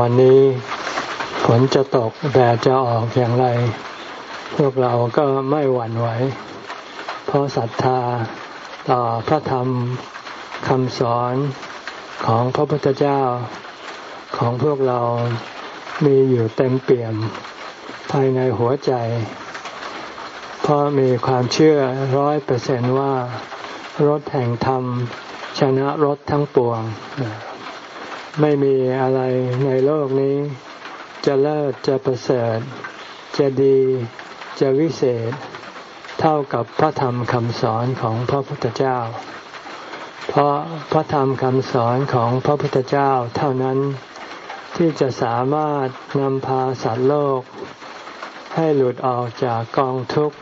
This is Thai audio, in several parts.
วันนี้ฝนจะตกแดดจะออกอย่างไร พวกเราก็ไม่หวั่นไหว เพราะศรัทธาต่อพระธรรมคำสอนของพระพุทธเจ้าของพวกเรามีอยู่เต็มเปี่ยมภายในหัวใจ เพราะมีความเชื่อร้อยเปอร์เซนว่ารถแห่งธรรม ชนะรถทั้งปวง ไม่มีอะไรในโลกนี้ จะเลิศจะประเสริฐ จะดีจะวิเศษ เท่ากับพระธรรมคำสอนของพระพุทธเจ้า เพราะพระธรรมคำสอนของพระพุทธเจ้าเท่านั้นที่จะสามารถนำพาสัตว์โลก ให้หลุดออกจากกองทุกข์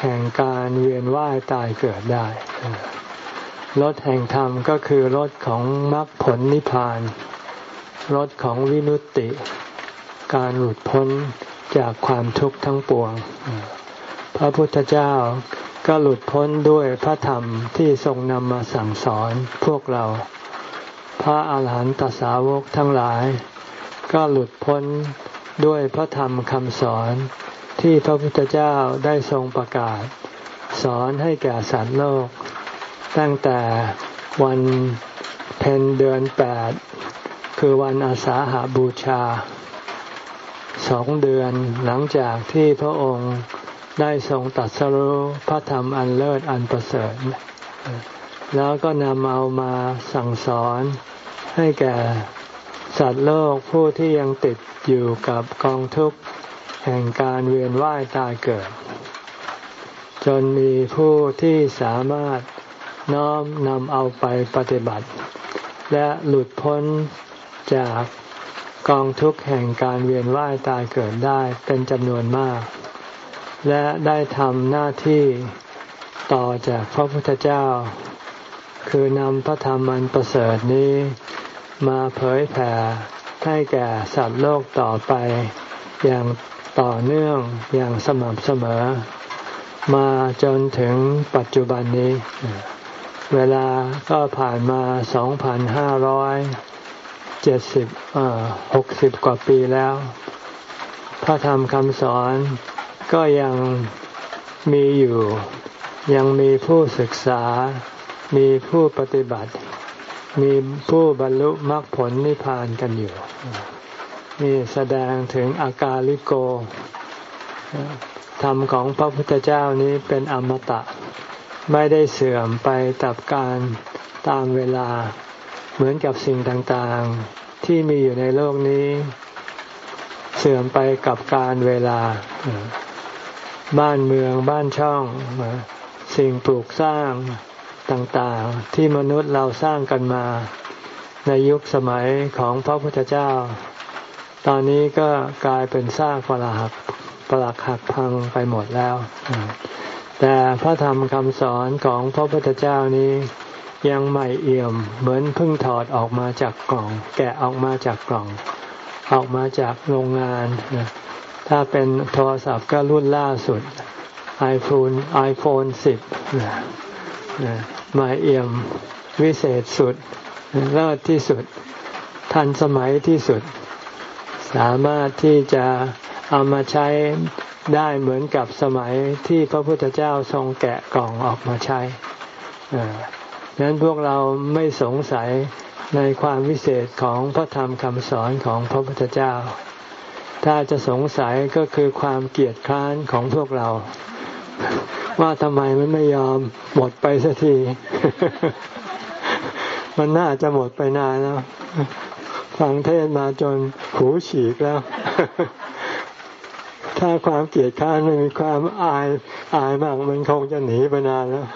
แห่งการเวียนว่ายตายเกิดได้ รถแห่งธรรมก็คือรถของมรรคผลนิพพานรถของวินุตติ การหลุดพ้นจากความทุกข์ทั้งปวง พระพุทธเจ้าก็หลุดพ้นด้วยพระธรรมที่ทรงนำมาสั่งสอนพวกเรา พระอาหารหันตสาวกทั้งหลาย ก็หลุดพ้นด้วยพระธรรมคำสอนที่พระพุทธเจ้าได้ทรงประกาศ สอนให้แก่สัตว์โลก ตั้งแต่วันเพ็ญเดือนแปดคือวันอาสาหาบูชาสองเดือนหลังจากที่พระองค์ได้ทรงตัดสรุพระธรรมอันเลิศอันประเสริฐ แล้วก็นำเอามาสั่งสอนให้แก่สัตว์โลกผู้ที่ยังติดอยู่กับกองทุกข์แห่งการเวียนว่ายตายเกิด จนมีผู้ที่สามารถ น้อมนำเอาไปปฏิบัติ และหลุดพ้นจากกองทุกข์แห่งการเวียนว่ายตายเกิดได้เป็นจำนวนมาก และได้ทำหน้าที่ต่อจากพระพุทธเจ้า คือนำพระธรรมอันประเสริฐนี้ มาเผยแผ่ให้แก่สัตว์โลกต่อไป อย่างต่อเนื่องอย่างสม่ำเสมอ มาจนถึงปัจจุบันนี้ เวลาก็ผ่านมาสองพันห้าร้อยเจ็ดสิบหกสิบกว่าปีแล้ว พระธรรมคำสอนก็ยังมีอยู่ ยังมีผู้ศึกษา มีผู้ปฏิบัติ มีผู้บรรลุมรรคผลนิพพานกันอยู่ นี่แสดงถึงอากาลิโกธรรมของพระพุทธเจ้านี้เป็นอมตะ ไม่ได้เสื่อมไปกับการตามเวลา เหมือนกับสิ่งต่างๆ ที่มีอยู่ในโลกนี้ เสื่อมไปกับการเวลา บ้านเมืองบ้านช่อง สิ่งปลูกสร้างต่างๆ ที่มนุษย์เราสร้างกันมา ในยุคสมัยของพระพุทธเจ้า ตอนนี้ก็กลายเป็นสร้างปรักหักปรักหักพังไปหมดแล้ว แต่พระธรรมคำสอนของพระพุทธเจ้านี้ยังใหม่เอี่ยม เหมือนเพิ่งถอดออกมาจากกล่อง แกะออกมาจากกล่อง ออกมาจากโรงงานถ้าเป็นโทรศัพท์ก็รุ่นล่าสุด iPhone iPhone 10ใหม่เอี่ยมวิเศษสุด เลิศที่สุด ทันสมัยที่สุด สามารถที่จะเอามาใช้ ได้เหมือนกับสมัยที่พระพุทธเจ้าทรงแกะกล่องออกมาใช้ดังนั้นพวกเราไม่สงสัยในความวิเศษของพระธรรมคำสอนของพระพุทธเจ้า ถ้าจะสงสัยก็คือความเกียดคร้านของพวกเรา ว่าทำไมมันไม่ยอมหมดไปสักที มันน่าจะหมดไปนานแล้ว ฟังเทศมาจนหูฉีกแล้ว ถ้าความเกลียดข้านไม่มีความอายอายมากมันคงจะหนีไปนานแล้ว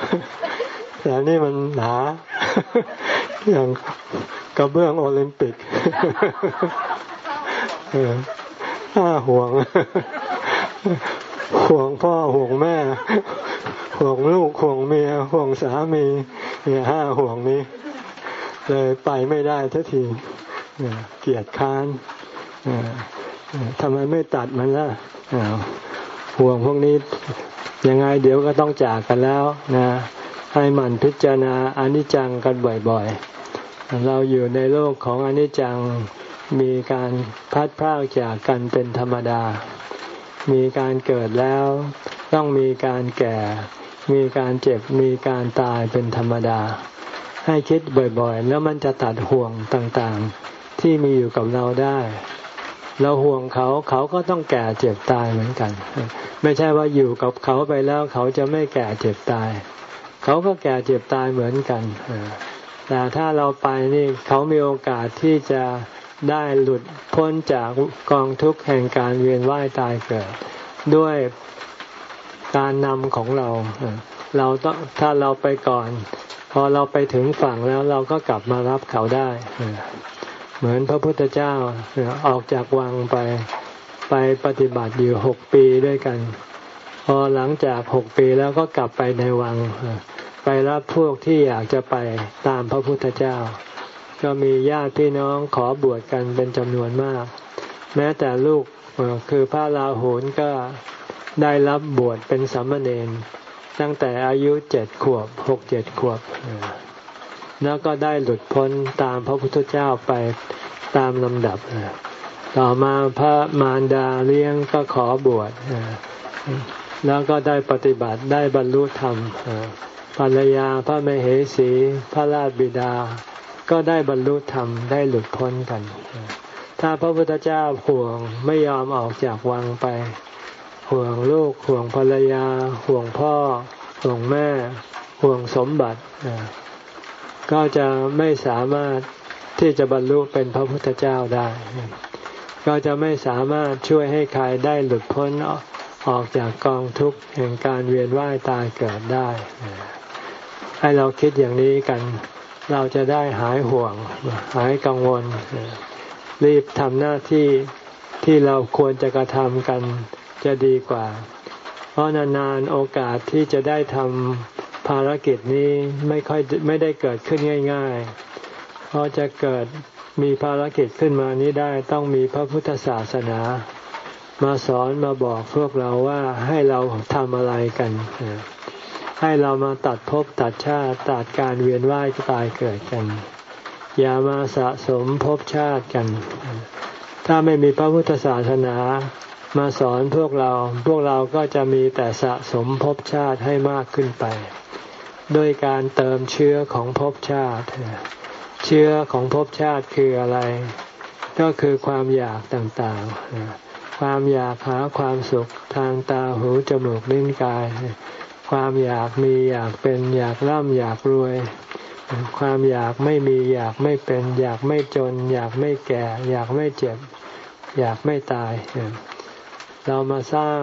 แต่นี่มันหนาอย่างกระเบื้องโอลิมปิกห้าห่วง ห่วงพ่อห่วงแม่ ห่วงลูกห่วงเมียห่วงสามีเนี่ยห้าห่วงนี้ เลยไปไม่ได้ทัทีเกียดค้าน ทำไมไม่ตัดมันล่ะห่วงพวกนี้ยังไงเดี๋ยวก็ต้องจากกันแล้วนะ ให้มันพิจารณาอนิจจังกันบ่อยๆ เราอยู่ในโลกของอนิจจังมีการพัดพรากจากกันเป็นธรรมดา มีการเกิดแล้วต้องมีการแก่ มีการเจ็บ มีการตายเป็นธรรมดา ให้คิดบ่อยๆ แล้วมันจะตัดห่วงต่างๆ ที่มีอยู่กับเราได้ เราห่วงเขาเขาก็ต้องแก่เจ็บตายเหมือนกัน ไม่ใช่ว่าอยู่กับเขาไปแล้วเขาจะไม่แก่เจ็บตาย เขาก็แก่เจ็บตายเหมือนกันแต่ถ้าเราไปนี่เขามีโอกาสที่จะได้หลุดพ้นจากกองทุกข์แห่งการเวียนว่ายตายเกิด ด้วยการนำของเรา เราต้องถ้าเราไปก่อน พอเราไปถึงฝั่งแล้วเราก็กลับมารับเขาได้ เหมือนพระพุทธเจ้าออกจากวังไปไปปฏิบัติอยู่หกปีด้วยกัน พอหลังจากหกปีแล้วก็กลับไปในวัง ไปรับพวกที่อยากจะไปตามพระพุทธเจ้า ก็มีญาติพี่น้องขอบวชกันเป็นจำนวนมาก แม้แต่ลูกคือพระลาโหนก็ได้รับบวชเป็นสามมเณรตั้งแต่อายุเจ็ดขวบหกเจ็ดขวบ แล้วก็ได้หลุดพ้นตามพระพุทธเจ้าไปตามลำดับ ต่อมาพระมารดาเลี้ยงก็ขอบวชแล้วก็ได้ปฏิบัติได้บรรลุธรรมภรรยาพระมเหสี พระราชบิดา ก็ได้บรรลุธรรมได้หลุดพ้นกัน ถ้าพระพุทธเจ้าห่วงไม่ยอมออกจากวังไป ห่วงลูกห่วงภรรยา ห่วงพ่อ ห่วงแม่ ห่วงสมบัติ ก็จะไม่สามารถที่จะบรรลุเป็นพระพุทธเจ้าได้ ก็จะไม่สามารถช่วยให้ใครได้หลุดพ้นออกจากกองทุกข์แห่งการเวียนว่ายตายเกิดได้ ให้เราคิดอย่างนี้กัน เราจะได้หายห่วง หายกังวล รีบทำหน้าที่ที่เราควรจะกระทำกันจะดีกว่า เพราะนานๆโอกาสที่จะได้ทำ ภารกิจนี้ไม่ค่อยไม่ได้เกิดขึ้นง่าย ๆ เพราะจะเกิดมีภารกิจขึ้นมานี้ได้ต้องมีพระพุทธศาสนา มาสอนมาบอกพวกเราว่าให้เราทำอะไรกัน ให้เรามาตัดภพตัดชาติตัดการเวียนว่ายตายเกิดกัน อย่ามาสะสมภพชาติกัน ถ้าไม่มีพระพุทธศาสนามาสอนพวกเราพวกเราก็จะมีแต่สะสมภพชาติให้มากขึ้นไป ด้วยการเติมเชื้อของภพชาติ เชื้อของภพชาติคืออะไร ก็คือความอยากต่างๆ ความอยากหาความสุขทางตาหูจมูกลิ้นกาย ความอยากมีอยากเป็นอยากร่ำอยากรวย ความอยากไม่มีอยากไม่เป็น อยากไม่จน อยากไม่แก่ อยากไม่เจ็บ อยากไม่ตาย เรามาสร้าง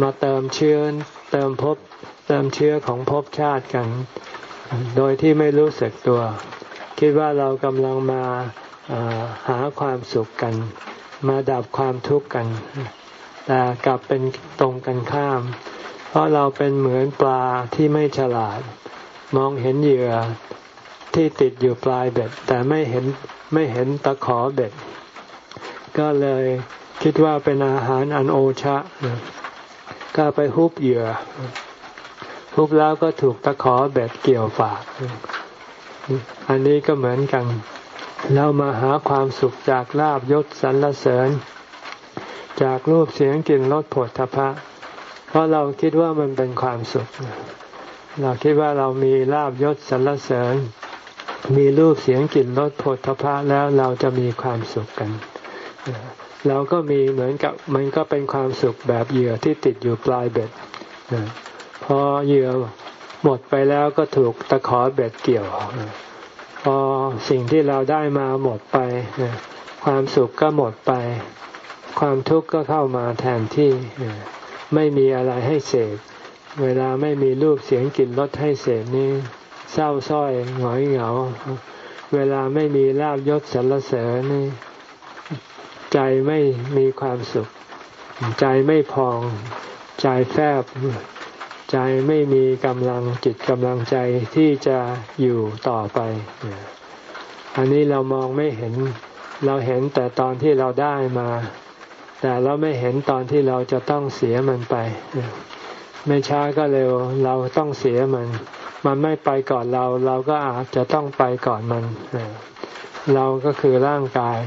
มาเติมเชื้อเติมภพ ติมเชื้อของภพชาติกัน โดยที่ไม่รู้สึกตัว คิดว่าเรากำลังมาหาความสุขกัน มาดับความทุกข์กัน แต่กลับเป็นตรงกันข้าม เพราะเราเป็นเหมือนปลาที่ไม่ฉลาด มองเห็นเหยื่อที่ติดอยู่ปลายเบ็ด แต่ไม่เห็นไม่เห็นตะขอเบ็ด ก็เลยคิดว่าเป็นอาหารอันโอชะ ก็ไปฮุบเหยื่อ ฮุบแล้วก็ถูกตะขอเบ็ดเกี่ยวฝาก อันนี้ก็เหมือนกัน เรามาหาความสุขจากลาบยศสรรเสริญ จากรูปเสียงกลิ่นรสผลทพะ เพราะเราคิดว่ามันเป็นความสุข เราคิดว่าเรามีลาบยศสรรเสริญ มีรูปเสียงกลิ่นรสโผฏฐะแล้วเราจะมีความสุขกันเราก็มีเหมือนกับมันก็เป็นความสุขแบบเหยื่อที่ติดอยู่ปลายเบ็ด พอเหยื่อหมดไปแล้วก็ถูกตะขอเบ็ดเกี่ยวพอสิ่งที่เราได้มาหมดไป ความสุขก็หมดไป ความทุกข์ก็เข้ามาแทนที่ไม่มีอะไรให้เสพเวลาไม่มีรูปเสียงกลิ่นรสให้เสพนี่เศร้าส้อยหงอยเหงา เวลาไม่มีลาบยศสรรเสริญนี่ใจไม่มีความสุข ใจไม่พอง ใจแฟบ ใจไม่มีกำลังจิตกำลังใจที่จะอยู่ต่อไป อันนี้เรามองไม่เห็น เราเห็นแต่ตอนที่เราได้มา แต่เราไม่เห็นตอนที่เราจะต้องเสียมันไป ไม่ช้าก็เร็ว เราต้องเสียมัน มันไม่ไปก่อนเรา เราก็อาจจะต้องไปก่อนมัน เราก็คือร่างกาย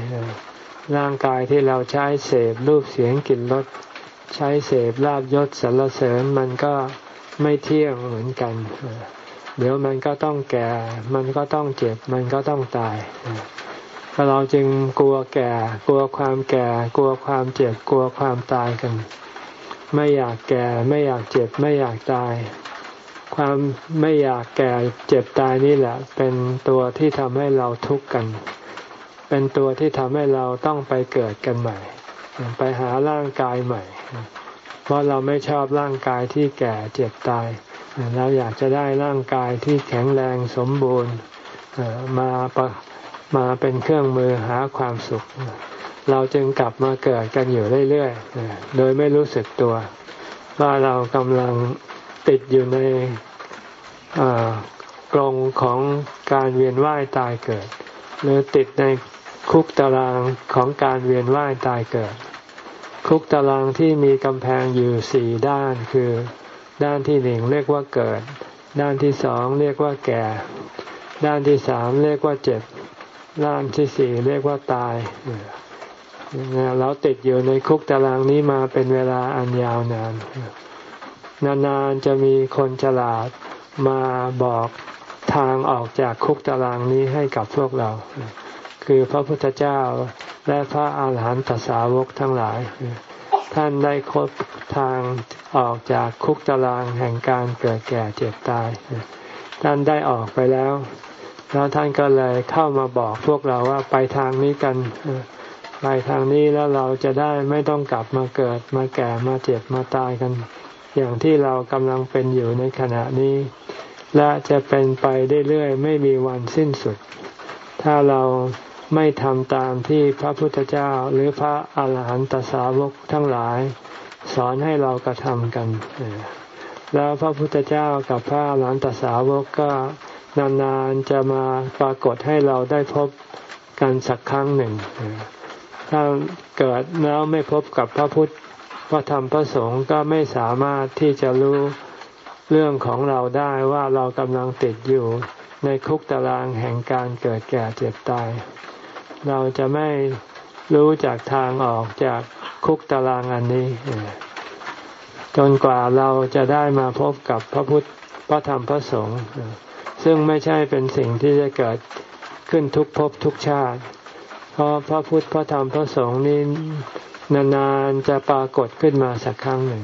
ร่างกายที่เราใช้เสพรูปเสียงกลิ่นรสใช้เสพลาบยศสรรเสริญมันก็ ไม่เที่ยงเหมือนกัน เดี๋ยวมันก็ต้องแก่ มันก็ต้องเจ็บ มันก็ต้องตายเราจึงกลัวแก่ กลัวความแก่ กลัวความเจ็บ กลัวความตายกัน ไม่อยากแก่ ไม่อยากเจ็บ ไม่อยากตาย ความไม่อยากแก่เจ็บตายนี่แหละ เป็นตัวที่ทำให้เราทุกข์กัน เป็นตัวที่ทำให้เราต้องไปเกิดกันใหม่ ไปหาร่างกายใหม่ เพราะเราไม่ชอบร่างกายที่แก่เจ็บตาย เราอยากจะได้ร่างกายที่แข็งแรงสมบูรณ์มามาเป็นเครื่องมือหาความสุข เราจึงกลับมาเกิดกันอยู่เรื่อยๆ โดยไม่รู้สึกตัว ว่าเรากำลังติดอยู่ในกรงของการเวียนว่ายตายเกิด หรือติดในคุกตารางของการเวียนว่ายตายเกิด คุกตารางที่มีกำแพงอยู่สี่ด้านคือ ด้านที่หนึ่งเรียกว่าเกิด ด้านที่สองเรียกว่าแก่ ด้านที่สามเรียกว่าเจ็บ ด้านที่สี่เรียกว่าตายเราติดอยู่ในคุกตารางนี้มาเป็นเวลาอันยาวนาน นานๆจะมีคนฉลาดมาบอกทางออกจากคุกตารางนี้ให้กับพวกเรา คือพระพุทธเจ้าและพระอาหารหันตสาวกทั้งหลาย ท่านได้คบทางออกจากคุกตารางแห่งการเกิดแก่เจ็บตาย ท่านได้ออกไปแล้ว แล้วท่านก็เลยเข้ามาบอกพวกเราว่าไปทางนี้กันไปทางนี้แล้วเราจะได้ไม่ต้องกลับมาเกิดมาแก่มาเจ็บมาตายกัน อย่างที่เรากำลังเป็นอยู่ในขณะนี้ และจะเป็นไปเรื่อยๆไม่มีวันสิ้นสุด ถ้าเรา ไม่ทำตามที่พระพุทธเจ้าหรือพระอาหารหันตสาวกทั้งหลาย สอนให้เรากระทำกัน แล้วพระพุทธเจ้ากับพระอาหารหันตสาวกก็นานๆจะมาปรากฏให้เราได้พบกันสักครั้งหนึ่ง ถ้าเกิดแล้วไม่พบกับพระพุทธพระธรรมพระสงฆ์ก็ไม่สามารถที่จะรู้เรื่องของเราได้ว่าเรากำลังติดอยู่ในคุกตารางแห่งการเกิดแก่เจ็บตาย เราจะไม่รู้จากทางออกจากคุกตารางอันนี้ จนกว่าเราจะได้มาพบกับพระพุทธพระธรรมพระสงฆ์ซึ่งไม่ใช่เป็นสิ่งที่จะเกิดขึ้นทุกภพทุกชาติ เพราะพระพุทธพระธรรมพระสงฆ์นี้นานๆจะปรากฏขึ้นมาสักครั้งหนึ่ง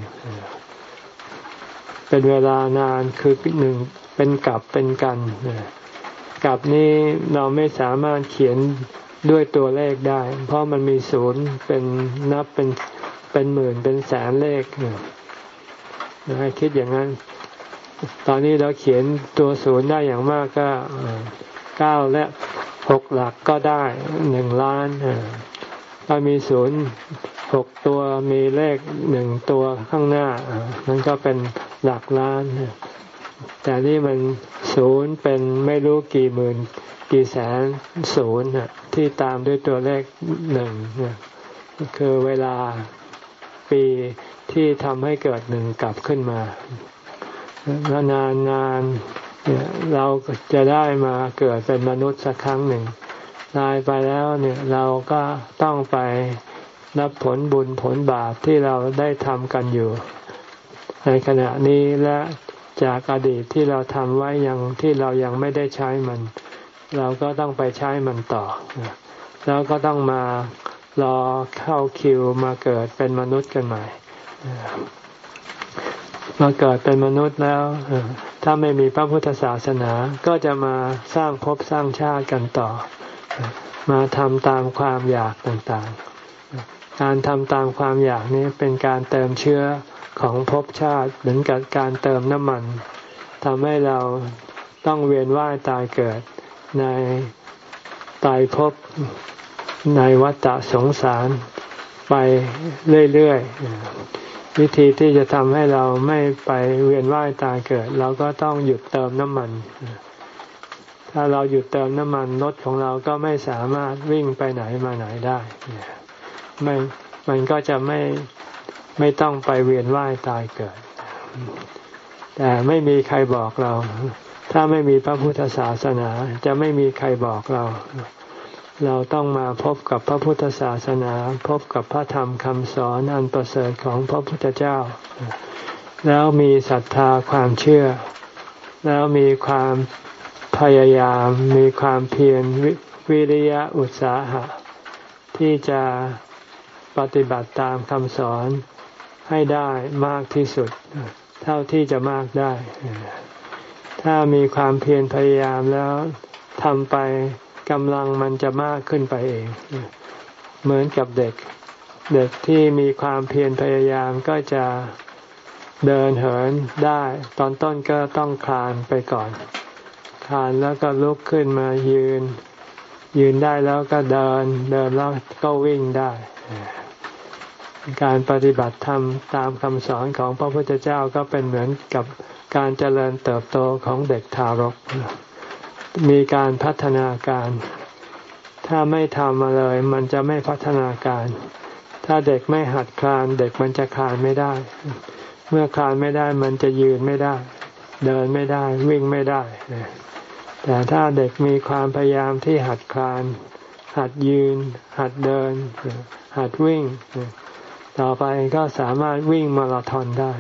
เป็นเวลานานคือหนึ่งเป็นกลับเป็นกันกลับนี้เราไม่สามารถเขียน ด้วยตัวเลขได้ เพราะมันมีศูนย์เป็นนับเป็นเป็นหมื่นเป็นแสนเลขให้คิดอย่างนั้น ตอนนี้เราเขียนตัวศูนย์ได้อย่างมากก็เก้าและหกหลักก็ได้หนึ่งล้านถ้ามีศูนย์หกตัวมีเลขหนึ่งตัวข้างหน้านั่นก็เป็นหลักล้าน แต่นี่มันศูนย์เป็นไม่รู้กี่หมื่นกี่แสนศูนย์ ที่ตามด้วยตัวเลขหนึ่งคือเวลาปีที่ทำให้เกิดหนึ่งกลับขึ้นมา แล้วนานนานเราจะได้มาเกิดเป็นมนุษย์สักครั้งหนึ่งตายไปแล้วเนี่ยเราก็ต้องไปรับผลบุญผลบาปที่เราได้ทำกันอยู่ ในขณะนี้และจากอดีตที่เราทำไว้ยังที่เรายังไม่ได้ใช้มัน เราก็ต้องไปใช้มันต่อ แล้วก็ต้องมารอเข้าคิวมาเกิดเป็นมนุษย์กันใหม่ มาเกิดเป็นมนุษย์แล้ว ถ้าไม่มีพระพุทธศาสนาก็จะมาสร้างภพสร้างชาติกันต่อ มาทำตามความอยากต่างๆ การทำตามความอยากนี้เป็นการเติมเชื้อของภพชาติเหมือนกับการเติมน้ำมันทำให้เราต้องเวียนว่ายตายเกิด ในตายภพในวัฏสงสารไปเรื่อยๆ วิธีที่จะทำให้เราไม่ไปเวียนว่ายตายเกิด เราก็ต้องหยุดเติมน้ำมัน ถ้าเราหยุดเติมน้ำมันรถของเราก็ไม่สามารถวิ่งไปไหนมาไหนได้ไม่มันก็จะไม่ไม่ต้องไปเวียนว่ายตายเกิด แต่ไม่มีใครบอกเรา ถ้าไม่มีพระพุทธศาสนาจะไม่มีใครบอกเรา เราต้องมาพบกับพระพุทธศาสนา พบกับพระธรรมคำสอนอันประเสริฐของพระพุทธเจ้า แล้วมีศรัทธาความเชื่อ แล้วมีความพยายามมีความเพียรวิริยะอุตสาหะ ที่จะปฏิบัติตามคำสอนให้ได้มากที่สุด เท่าที่จะมากได้ ถ้ามีความเพียรพยายามแล้วทำไปกำลังมันจะมากขึ้นไปเอง เหมือนกับเด็ก เด็กที่มีความเพียรพยายามก็จะเดินเหินได้ ตอนต้นก็ต้องคลานไปก่อน คลานแล้วก็ลุกขึ้นมายืน ยืนได้แล้วก็เดิน เดินแล้วก็วิ่งได้ การปฏิบัติธรรมตามคำสอนของพระพุทธเจ้าก็เป็นเหมือนกับ การเจริญเติบโตของเด็กทารก มีการพัฒนาการ ถ้าไม่ทำมาเลย มันจะไม่พัฒนาการ ถ้าเด็กไม่หัดคลาน เด็กมันจะคลานไม่ได้ เมื่อคลานไม่ได้มันจะยืนไม่ได้ เดินไม่ได้ วิ่งไม่ได้ แต่ถ้าเด็กมีความพยายามที่หัดคลาน หัดยืน หัดเดิน หัดวิ่ง ต่อไปก็สามารถวิ่งมาราธอนได้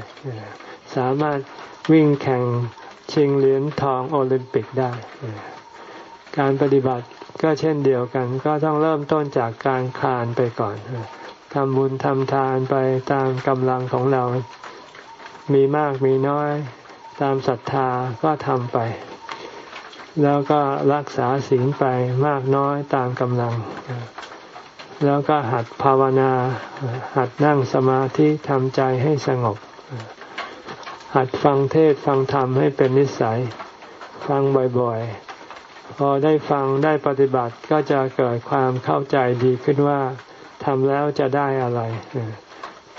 สามารถ วิ่งแข่งชิงเหรียญทองโอลิมปิกได้ การปฏิบัติก็เช่นเดียวกัน ก็ต้องเริ่มต้นจากการคานไปก่อนทำบุญทำทานไปตามกำลังของเรา มีมากมีน้อย ตามศรัทธาก็ทำไป แล้วก็รักษาศีลไปมากน้อยตามกำลัง แล้วก็หัดภาวนา หัดนั่งสมาธิทำใจให้สงบ หัดฟังเทศฟังธรรมให้เป็นนิสัย ฟังบ่อยๆ พอได้ฟังได้ปฏิบัติก็จะเกิดความเข้าใจดีขึ้นว่าทำแล้วจะได้อะไร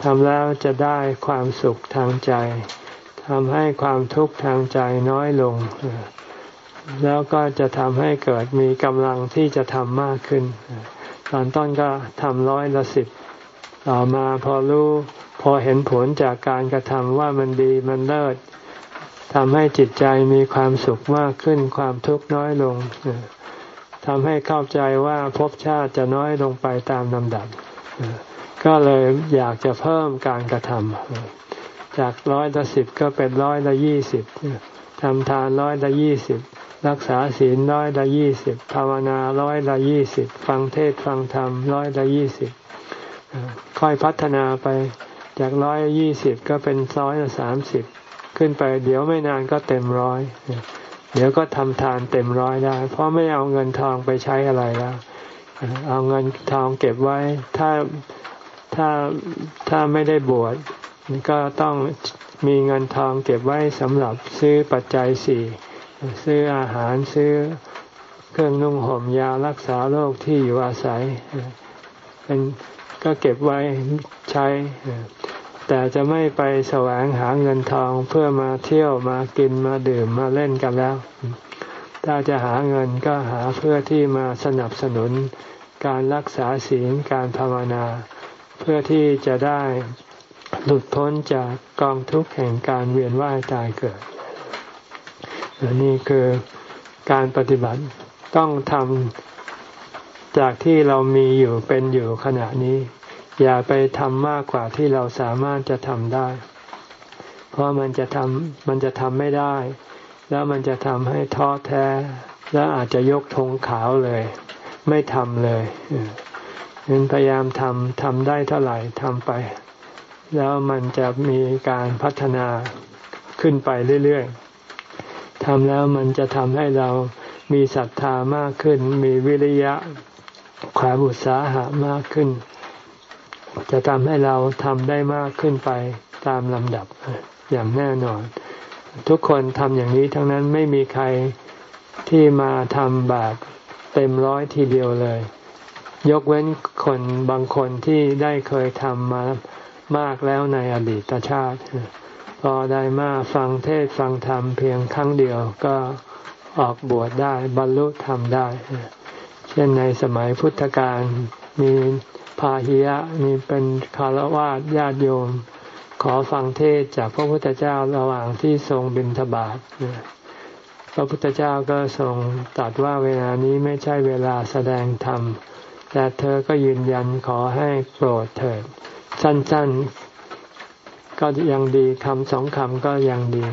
ทำแล้วจะได้ความสุขทางใจทำให้ความทุกข์ทางใจน้อยลง แล้วก็จะทำให้เกิดมีกำลังที่จะทำมากขึ้น ตอนต้นก็ทำร้อยละสิบ ต่อมาพอรู้พอเห็นผลจากการกระทำว่ามันดีมันเลิศทำให้จิตใจมีความสุขมากขึ้นความทุกข์น้อยลงทำให้เข้าใจว่าภพชาติจะน้อยลงไปตามลำดับ ก็เลยอยากจะเพิ่มการกระทำจากร้อยละสิบก็เป็นร้อยละยี่สิบทำทานร้อยละยี่สิบรักษาศีลร้อยละยี่สิบภาวนาร้อยละยี่สิบฟังเทศฟังธรรมร้อยละยี่สิบ ค่อยพัฒนาไปจากร้อยยี่สิบก็เป็นร้อยสามสิบขึ้นไป เดี๋ยวไม่นานก็เต็มร้อยเดี๋ยวก็ทำทานเต็มร้อยได้ เพราะไม่เอาเงินทองไปใช้อะไรแล้วเอาเงินทองเก็บไว้ ถ้าถ้าถ้าไม่ได้บวชก็ต้องมีเงินทองเก็บไว้สำหรับซื้อปัจจัยสี่ซื้ออาหารซื้อเครื่องนุ่งห่มยารักษาโรคที่อยู่อาศัย เป็น ก็เก็บไว้ใช้ แต่จะไม่ไปแสวงหาเงินทองเพื่อมาเที่ยวมากินมาดื่มมาเล่นกันแล้ว ถ้าจะหาเงินก็หาเพื่อที่มาสนับสนุน การรักษาศีลการภาวนา เพื่อที่จะได้หลุดพ้นจากกองทุกข์แห่งการเวียนว่ายตายเกิดนี่คือการปฏิบัติต้องทำ จากที่เรามีอยู่เป็นอยู่ขณะนี้ อย่าไปทำมากกว่าที่เราสามารถจะทำได้ เพราะมันจะทำมันจะทำไม่ได้ แล้วมันจะทำให้ท้อแท้ แล้วอาจจะยกธงขาวเลย ไม่ทำเลยนั้นพยายามทำทำได้เท่าไหร่ทำไป แล้วมันจะมีการพัฒนาขึ้นไปเรื่อยๆทำแล้วมันจะทำให้เรามีศรัทธามากขึ้น มีวิริยะ ความอุตสาหะมากขึ้น จะทำให้เราทำได้มากขึ้นไปตามลำดับอย่างแน่นอน ทุกคนทำอย่างนี้ทั้งนั้นไม่มีใครที่มาทำแบบเต็มร้อยทีเดียวเลย ยกเว้นคนบางคนที่ได้เคยทำมามากแล้วในอดีตชาติ พอได้มาฟังเทศฟังธรรมเพียงครั้งเดียวก็ออกบวชได้บรรลุธรรมได้ เช่นในสมัยพุทธกาลมีพาหิยะมีเป็นคารวะญาติโยม ขอฟังเทศจากพระพุทธเจ้าระหว่างที่ทรงบิณฑบาตพระพุทธเจ้าก็ทรงตรัสว่าเวลานี้ไม่ใช่เวลาแสดงธรรม แต่เธอก็ยืนยันขอให้โปรดเถิด สั้นๆ ก็ยังดีคำสองคำก็ยังดี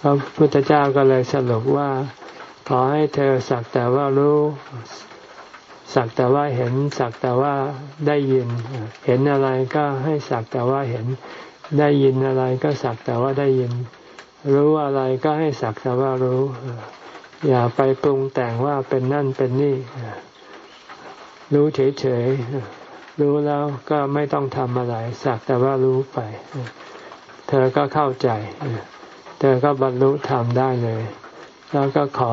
พระพุทธเจ้าก็เลยสรุปว่า ขอให้เธอสักแต่ว่ารู้ สักแต่ว่าเห็น สักแต่ว่าได้ยิน เห็นอะไรก็ให้สักแต่ว่าเห็น ได้ยินอะไรก็สักแต่ว่าได้ยิน รู้อะไรก็ให้สักแต่ว่ารู้ อย่าไปปรุงแต่งว่าเป็นนั่นเป็นนี่ รู้เฉยๆ รู้แล้วก็ไม่ต้องทำอะไร สักแต่ว่ารู้ไป เธอก็เข้าใจ เธอก็บรรลุธรรมได้เลย แล้วก็ขอ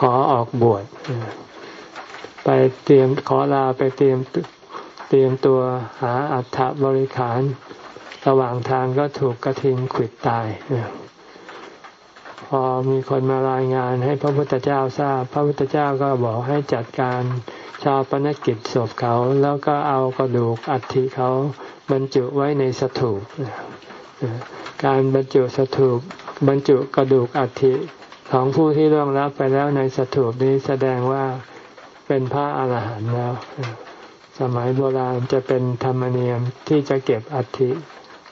ขอออกบวชไปเตรียมขอลาไปเตรียมเตรียมตัวหาอัฐบริขารระหว่างทางก็ถูกกระทิงขิดตายพอมีคนมารายงานให้พระพุทธเจ้าทราบ พระพุทธเจ้าก็บอกให้จัดการชาวปนกิจศพเขา แล้วก็เอากระดูกอัฐิเขาบรรจุไว้ในสถูปการบรรจุสถูปบรรจุกระดูกอัฐิ ของผู้ที่ร่วงรับไปแล้วในสถูปนี้แสดงว่าเป็นพระอาหารหันต์แล้ว สมัยโบราณจะเป็นธรรมเนียมที่จะเก็บอัฐิ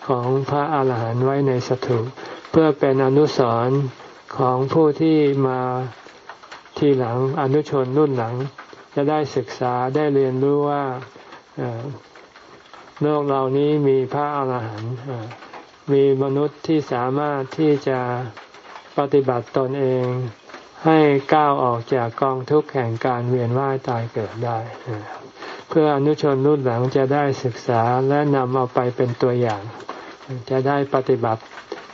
ของพระอาหารหันต์ไว้ในสถูปเพื่อเป็นอนุสรณ์ของผู้ที่มาทีหลังอนุชนรุ่นหลัง จะได้ศึกษาได้เรียนรู้ว่าโลกเหล่านี้มีพระอาหารหันต์มีมนุษย์ที่สามารถที่จะ ปฏิบัติตนเองให้ก้าวออกจากกองทุกข์แห่งการเวียนว่ายตายเกิดได้ เพื่ออนุชนรุ่นหลังจะได้ศึกษาและนำเอาไปเป็นตัวอย่าง จะได้ปฏิบัติ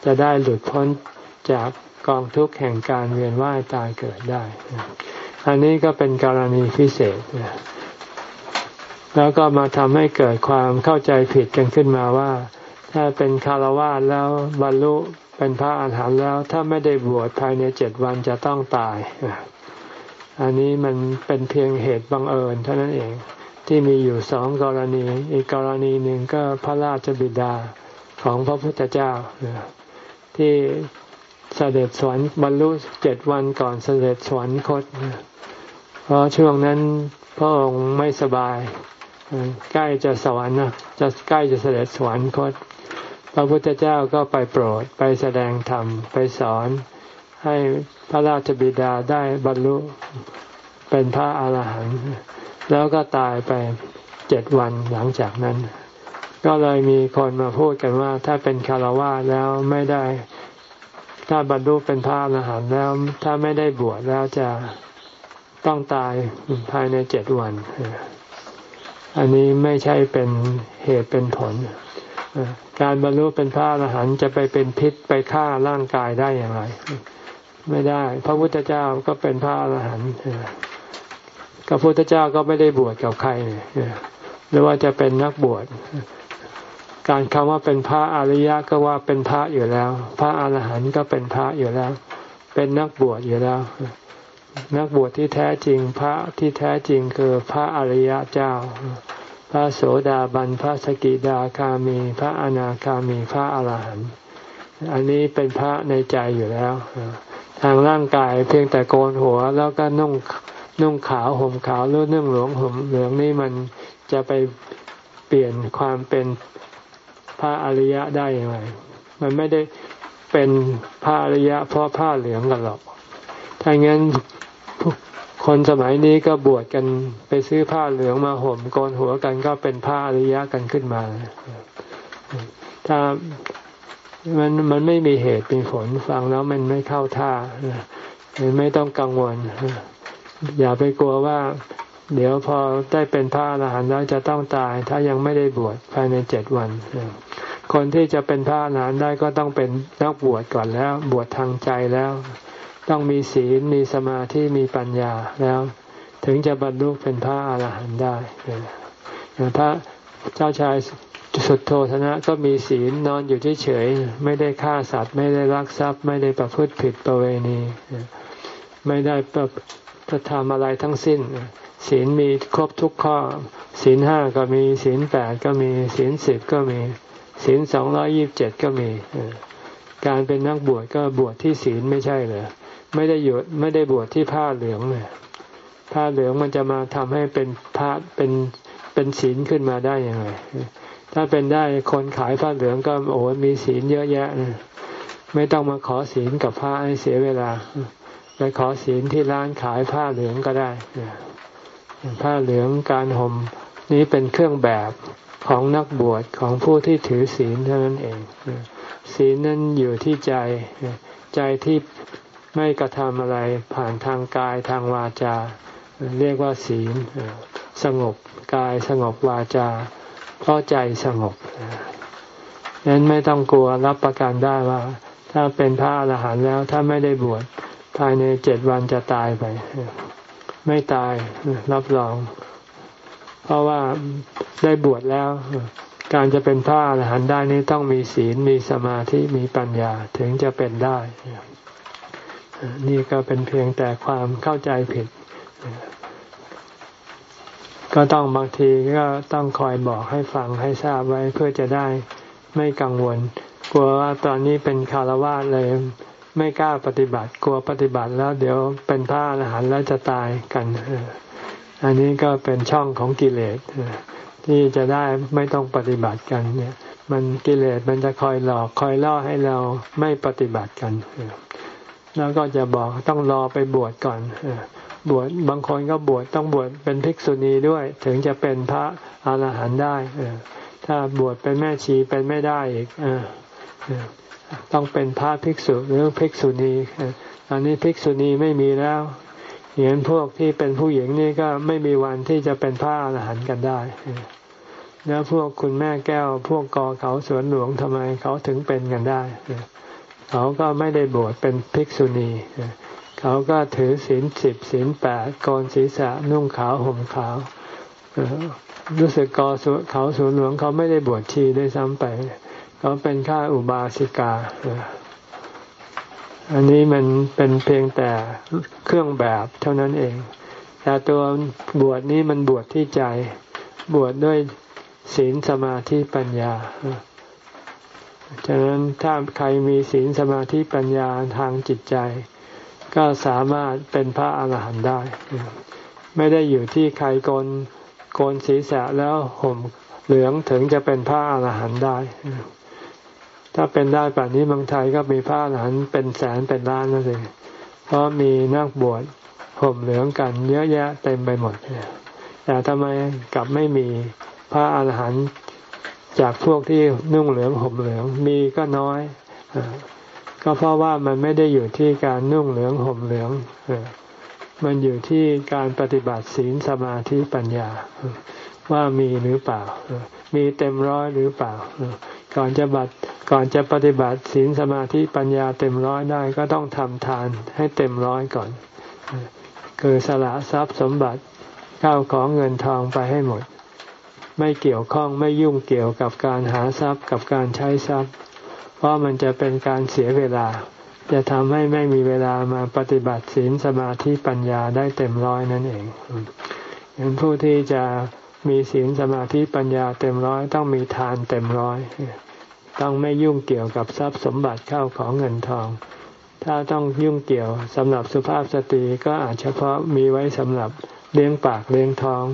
จะได้หลุดพ้นจากกองทุกข์แห่งการเวียนว่ายตายเกิดได้ อันนี้ก็เป็นกรณีพิเศษ แล้วก็มาทำให้เกิดความเข้าใจผิดกันขึ้นมาว่า ถ้าเป็นคารวะแล้วบรรลุ เป็นพระอาหารหันต์แล้ว ถ้าไม่ได้บวชภายในเจ็ดวันจะต้องตาย อันนี้มันเป็นเพียงเหตุบังเอิญเท่านั้นเองที่มีอยู่สองกรณี อีกกรณีหนึ่งก็พระราชบิดาของพระพุทธเจ้าที่เสด็จสวรรค์บรรลุเจ็ดวันก่อนเสด็จสวรรคตเพราะช่วงนั้นพระองค์ไม่สบาย ใกล้จะสวรรค์จะใกล้จะเสด็จสวรรคต พระพุทธเจ้าก็ไปโปรดไปแสดงธรรมไปสอน ให้พระราชบิดาได้บรรลุเป็นพระอาหารหันต์แล้วก็ตายไปเจ็ดวันหลังจากนั้น ก็เลยมีคนมาพูดกันว่า ถ้าเป็นคารวะแล้วไม่ได้ ถ้าบรรลุเป็นพระอรหันต์แล้ว ถ้าไม่ได้บวชแล้วจะต้องตายภายในเจ็ดวัน อันนี้ไม่ใช่เป็นเหตุเป็นผล การบรรลุเป็นพระอรหันต์จะไปเป็นพิษไปฆ่าร่างกายได้อย่างไร ไม่ได้ พระพุทธเจ้าก็เป็นพระอรหันต์พระพุทธเจ้าก็ไม่ได้บวชกับใครหรือว่าจะเป็นนักบวช การคำว่าเป็นพระอริยะก็ว่าเป็นพระอยู่แล้ว พระอรหันต์ก็เป็นพระอยู่แล้ว เป็นนักบวชอยู่แล้ว นักบวชที่แท้จริง พระที่แท้จริงคือพระอริยะเจ้า พระโสดาบันพระสกิดาคามี พระอนาคามีพระอาหารหันต์อันนี้เป็นพระในใจอยู่แล้ว ทางร่างกายเพียงแต่โกนหัว แล้วก็นุ่งนุ่งขาวห่มขาวหรือนุ่งหลวงห่มเหลืองนี่มันจะไปเปลี่ยนความเป็นพระอริยะได้ยังไงมันไม่ได้เป็นพระอริยะเพราะผ้าเหลืองกันหรอกถ้างั้น คนสมัยนี้ก็บวชกันไปซื้อผ้าเหลืองมาห่มโกนหัวกันก็เป็นผ้าอริยะกันขึ้นมา ถ้ามันมันไม่มีเหตุเป็นผลฟังแล้วมันไม่เข้าท่าไม่ต้องกังวล อย่าไปกลัวว่า เดี๋ยวพอได้เป็นพระอรหันต์แล้วจะต้องตาย ถ้ายังไม่ได้บวชภายในเจ็ดวัน คนที่จะเป็นพระอรหันต์ได้ก็ต้องเป็นนักบวชก่อนแล้ว บวชทางใจแล้ว ต้องมีศีลมีสมาธิมีปัญญาแล้ว ถึงจะบรรลุเป็นพระอาหารหันต์ได้อย่างพระเจ้าชายสุดโทธนะก็มีศีลนอนอยู่เฉยๆไม่ได้ฆ่าสัตว์ ไม่ได้รักทรัพย์ ไม่ได้ประพฤติผิดประเวณี ไม่ได้ประะทำอะไรทั้งสิ้น ศีลมีครบทุกข้อ ศีลห้าก็มีศีลแปดก็มีศีลสิบก็มีศีลสองร้อยิบเจ็ดก็มี การเป็นนักบวชก็บวชที่ศีลไม่ใช่เหรอ ไม่ได้หยุดไม่ได้บวชที่ผ้าเหลืองเลยผ้าเหลืองมันจะมาทำให้เป็นพระเป็นเป็นศีลขึ้นมาได้ยังไงถ้าเป็นได้คนขายผ้าเหลืองก็โอ้มีศีลเยอะแยะไม่ต้องมาขอศีลกับพระให้เสียเวลาไปขอศีลที่ร้านขายผ้าเหลืองก็ได้ผ้าเหลืองการห่มนี้เป็นเครื่องแบบของนักบวชของผู้ที่ถือศีลเท่านั้นเองศีลนั้นอยู่ที่ใจใจที่ ไม่กระทำอะไรผ่านทางกายทางวาจา เรียกว่าศีล สงบกายสงบวาจา เพราะใจสงบนั้นไม่ต้องกลัวรับประกันได้ว่า ถ้าเป็นพระอรหันต์แล้วถ้าไม่ได้บวชภายในเจ็ดวันจะตายไป ไม่ตายรับรอง เพราะว่าได้บวชแล้ว การจะเป็นพระอรหันต์ได้นี้ต้องมีศีลมีสมาธิมีปัญญาถึงจะเป็นได้ นี่ก็เป็นเพียงแต่ความเข้าใจผิด ก็ต้องบางทีก็ต้องคอยบอกให้ฟังให้ทราบไว้เพื่อจะได้ไม่กังวล กลัวว่าตอนนี้เป็นคารวะเลย ไม่กล้าปฏิบัติ กลัวปฏิบัติแล้วเดี๋ยวเป็นพระอรหันต์แล้วจะตายกัน อันนี้ก็เป็นช่องของกิเลสที่จะได้ไม่ต้องปฏิบัติกันเนี่ย มันกิเลสมันจะคอยหลอกคอยล่อให้เราไม่ปฏิบัติกัน แล้วก็จะบอกต้องรอไปบวชก่อนบวชบางคนก็บวชต้องบวชเป็นภิกษุณีด้วย ถึงจะเป็นพระอรหันต์ได้ถ้าบวชเป็นแม่ชีเป็นไม่ได้อีกต้องเป็นพระภิกษุหรือภิกษุณีอันนี้ภิกษุณีไม่มีแล้วเห็นพวกที่เป็นผู้หญิงนี่ก็ไม่มีวันที่จะเป็นพระอรหันต์กันได้แล้วพวกคุณแม่แก้วพวกกอเขาสวนหลวงทำไมเขาถึงเป็นกันได้ เขาก็ไม่ได้บวชเป็นภิกษุณี เขาก็ถือศีลสิบศีลแปดกรศีรษะนุ่งขาวห่มขาวรู้สึกกอเขาสูนหลวงเขาไม่ได้บวชชีด้วยซ้ำไป เขาเป็นข้าอุบาสิกา อันนี้มันเป็นเพียงแต่เครื่องแบบเท่านั้นเอง แต่ตัวบวชนี้มันบวชที่ใจ บวชดด้วยศีลสมาธิปัญญา ฉะนั้นถ้าใครมีศีลสมาธิปัญญาทางจิตใจ ก็สามารถเป็นพระอาหารหันต์ได้ ไม่ได้อยู่ที่ใครโกนโกนศีรษะแล้วห่มเหลืองถึงจะเป็นพระอาหารหันต์ได้ ถ้าเป็นได้ป่านนี้เมืองไทยก็มีพระอาหารหันต์เป็นแสนเป็นล้านนั่นเองเพราะมีนักบวชห่มเหลืองกันเยอะแยะเต็มไปหมดแต่ทำไมกลับไม่มีพระอาหารหันต์ จากพวกที่นุ่งเหลืองห่มเหลืองมีก็น้อยก็เพราะว่ามันไม่ได้อยู่ที่การนุ่งเหลืองห่มเหลืองมันอยู่ที่การปฏิบัติศีลสมาธิปัญญา ว่ามีหรือเปล่า มีเต็มร้อยหรือเปล่า ก่อนจะบัตก่อนจะปฏิบัติศีลสมาธิปัญญาเต็มร้อยได้ก็ต้องทำทานให้เต็มร้อยก่อน คือสละทรัพย์สมบัติข้าวของเงินทองไปให้หมด ไม่เกี่ยวข้องไม่ยุ่งเกี่ยวกับการหาทรัพย์กับการใช้ทรัพย์ เพราะมันจะเป็นการเสียเวลา จะทำให้ไม่มีเวลามาปฏิบัติศีลสมาธิปัญญาได้เต็มร้อยนั่นเองเห็นผู้ที่จะมีศีลสมาธิปัญญาเต็มร้อยต้องมีทานเต็มร้อยต้องไม่ยุ่งเกี่ยวกับทรัพย์สมบัติเข้าของเงินทอง ถ้าต้องยุ่งเกี่ยวสำหรับสุภาพสตรีก็อาจเฉพาะมีไว้สำหรับเลี้ยงปากเลี้ยงท้อง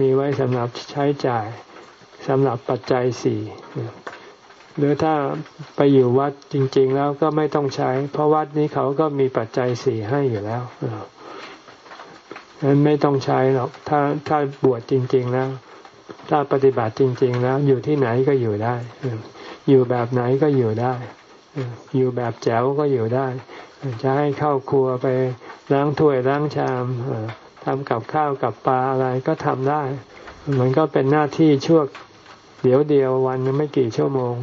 มีไว้สำหรับใช้จ่ายสำหรับปัจจัยสี่หรือถ้าไปอยู่วัดจริง ๆ แล้วก็ไม่ต้องใช้ เพราะวัดนี้เขาก็มีปัจจัยสี่ให้อยู่แล้วนั้นไม่ต้องใช้หรอกถ้าถ้าบวชจริง ๆ แล้ว ถ้าปฏิบัติจริง ๆ แล้ว อยู่ที่ไหนก็อยู่ได้ อยู่แบบไหนก็อยู่ได้ อยู่แบบแจ๋วก็อยู่ได้ จะให้เข้าครัวไปล้างถ้วยล้างชาม ทำกับข้าวกับปลาอะไรก็ทำได้ มันก็เป็นหน้าที่ช่วงเดี๋ยวเดียววันไม่กี่ชั่วโมง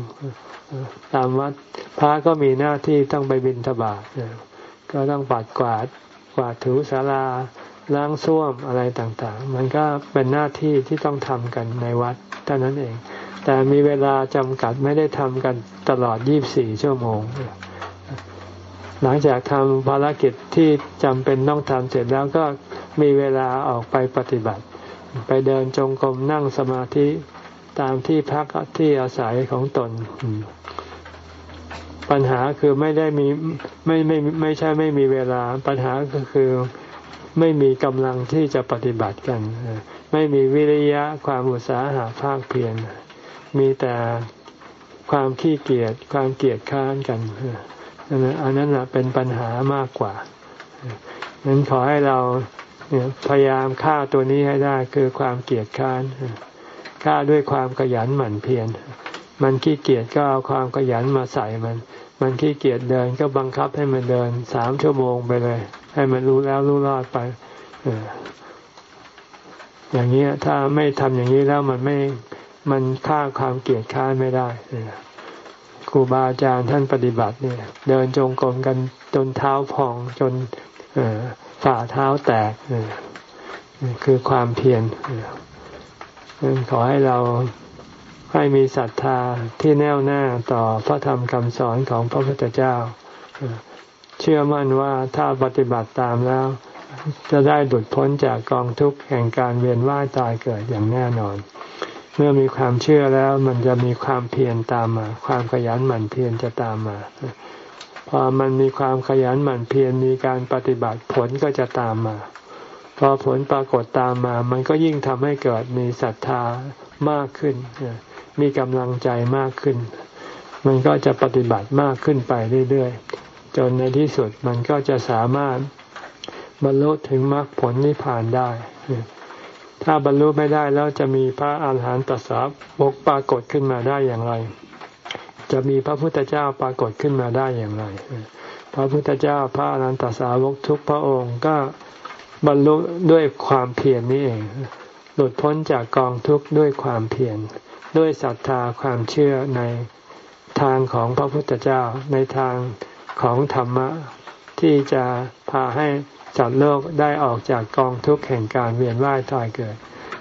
ตามวัดพระก็มีหน้าที่ต้องไปบิณฑบาตก็ต้องปัดกวาดกวาดถูสาราล้างส้วมอะไรต่างๆ มันก็เป็นหน้าที่ที่ต้องทำกันในวัดเท่านั้นเอง แต่มีเวลาจำกัดไม่ได้ทำกันตลอด 24 ชั่วโมง หลังจากทำภารกิจที่จำเป็นต้องทำเสร็จแล้วก็ มีเวลาออกไปปฏิบัติ ไปเดินจงกรมนั่งสมาธิตามที่พักที่อาศัยของตนปปัญหาคือไม่ได้มีไม่ไม่ไม่ใช่ไม่มีเวลา ปัญหาก็คือไม่มีกำลังที่จะปฏิบัติกัน ไม่มีวิริยะความอุตสาหะภาคเพียรมีแต่ความขี้เกียจความเกียจค้านกันอันนั้นเป็นปัญหามากกว่านั้นขอให้เรา พยายามฆ่าตัวนี้ให้ได้คือความเกียจค้านฆ่าด้วยความขยันหมั่นเพียรมันขี้เกียจก็เอาความขยันมาใส่มัน มันขี้เกียจเดินก็บังคับให้มันเดินสามชั่วโมงไปเลย ให้มันรู้แล้วรู้รอดไปอย่างนี้ถ้าไม่ทำอย่างนี้แล้วมันไม่มันฆ่าความเกียจค้านไม่ได้ครูบาอาจารย์ท่านปฏิบัติเนี่ย เดินจงกรมกันจนเท้าพองจน ฝ่าเท้าแตกคือความเพียรขอให้เราให้มีศรัทธาที่แน่วแน่ต่อพระธรรมคำสอนของพระพุทธเจ้า เชื่อมั่นว่าถ้าปฏิบัติตามแล้ว จะได้หลุดพ้นจากกองทุกข์แห่งการเวียนว่ายตายเกิดอย่างแน่นอน เมื่อมีความเชื่อแล้วมันจะมีความเพียรตามมา ความขยันหมั่นเพียรจะตามมา พอมันมีความขยันหมั่นเพียรมีการปฏิบัติผลก็จะตามมา พอผลปรากฏตามมา มันก็ยิ่งทำให้เกิดมีศรัทธามากขึ้น มีกำลังใจมากขึ้น มันก็จะปฏิบัติมากขึ้นไปเรื่อยๆ จนในที่สุดมันก็จะสามารถบรรลุถึงมรรคผลนิพพานได้ ถ้าบรรลุไม่ได้แล้วจะมีพระอาหารหันตสาวกปรากฏขึ้นมาได้อย่างไร จะมีพระพุทธเจ้าปรากฏขึ้นมาได้อย่างไร พระพุทธเจ้าพระอนันตสาวกทุกพระองค์ก็บรรลุด้วยความเพียรนี้เอง หลุดพ้นจากกองทุกข์ด้วยความเพียร ด้วยศรัทธาความเชื่อในทางของพระพุทธเจ้า ในทางของธรรมะ ที่จะพาให้สัตว์โลกได้ออกจากกองทุกข์แห่งการเวียนว่ายตายเกิด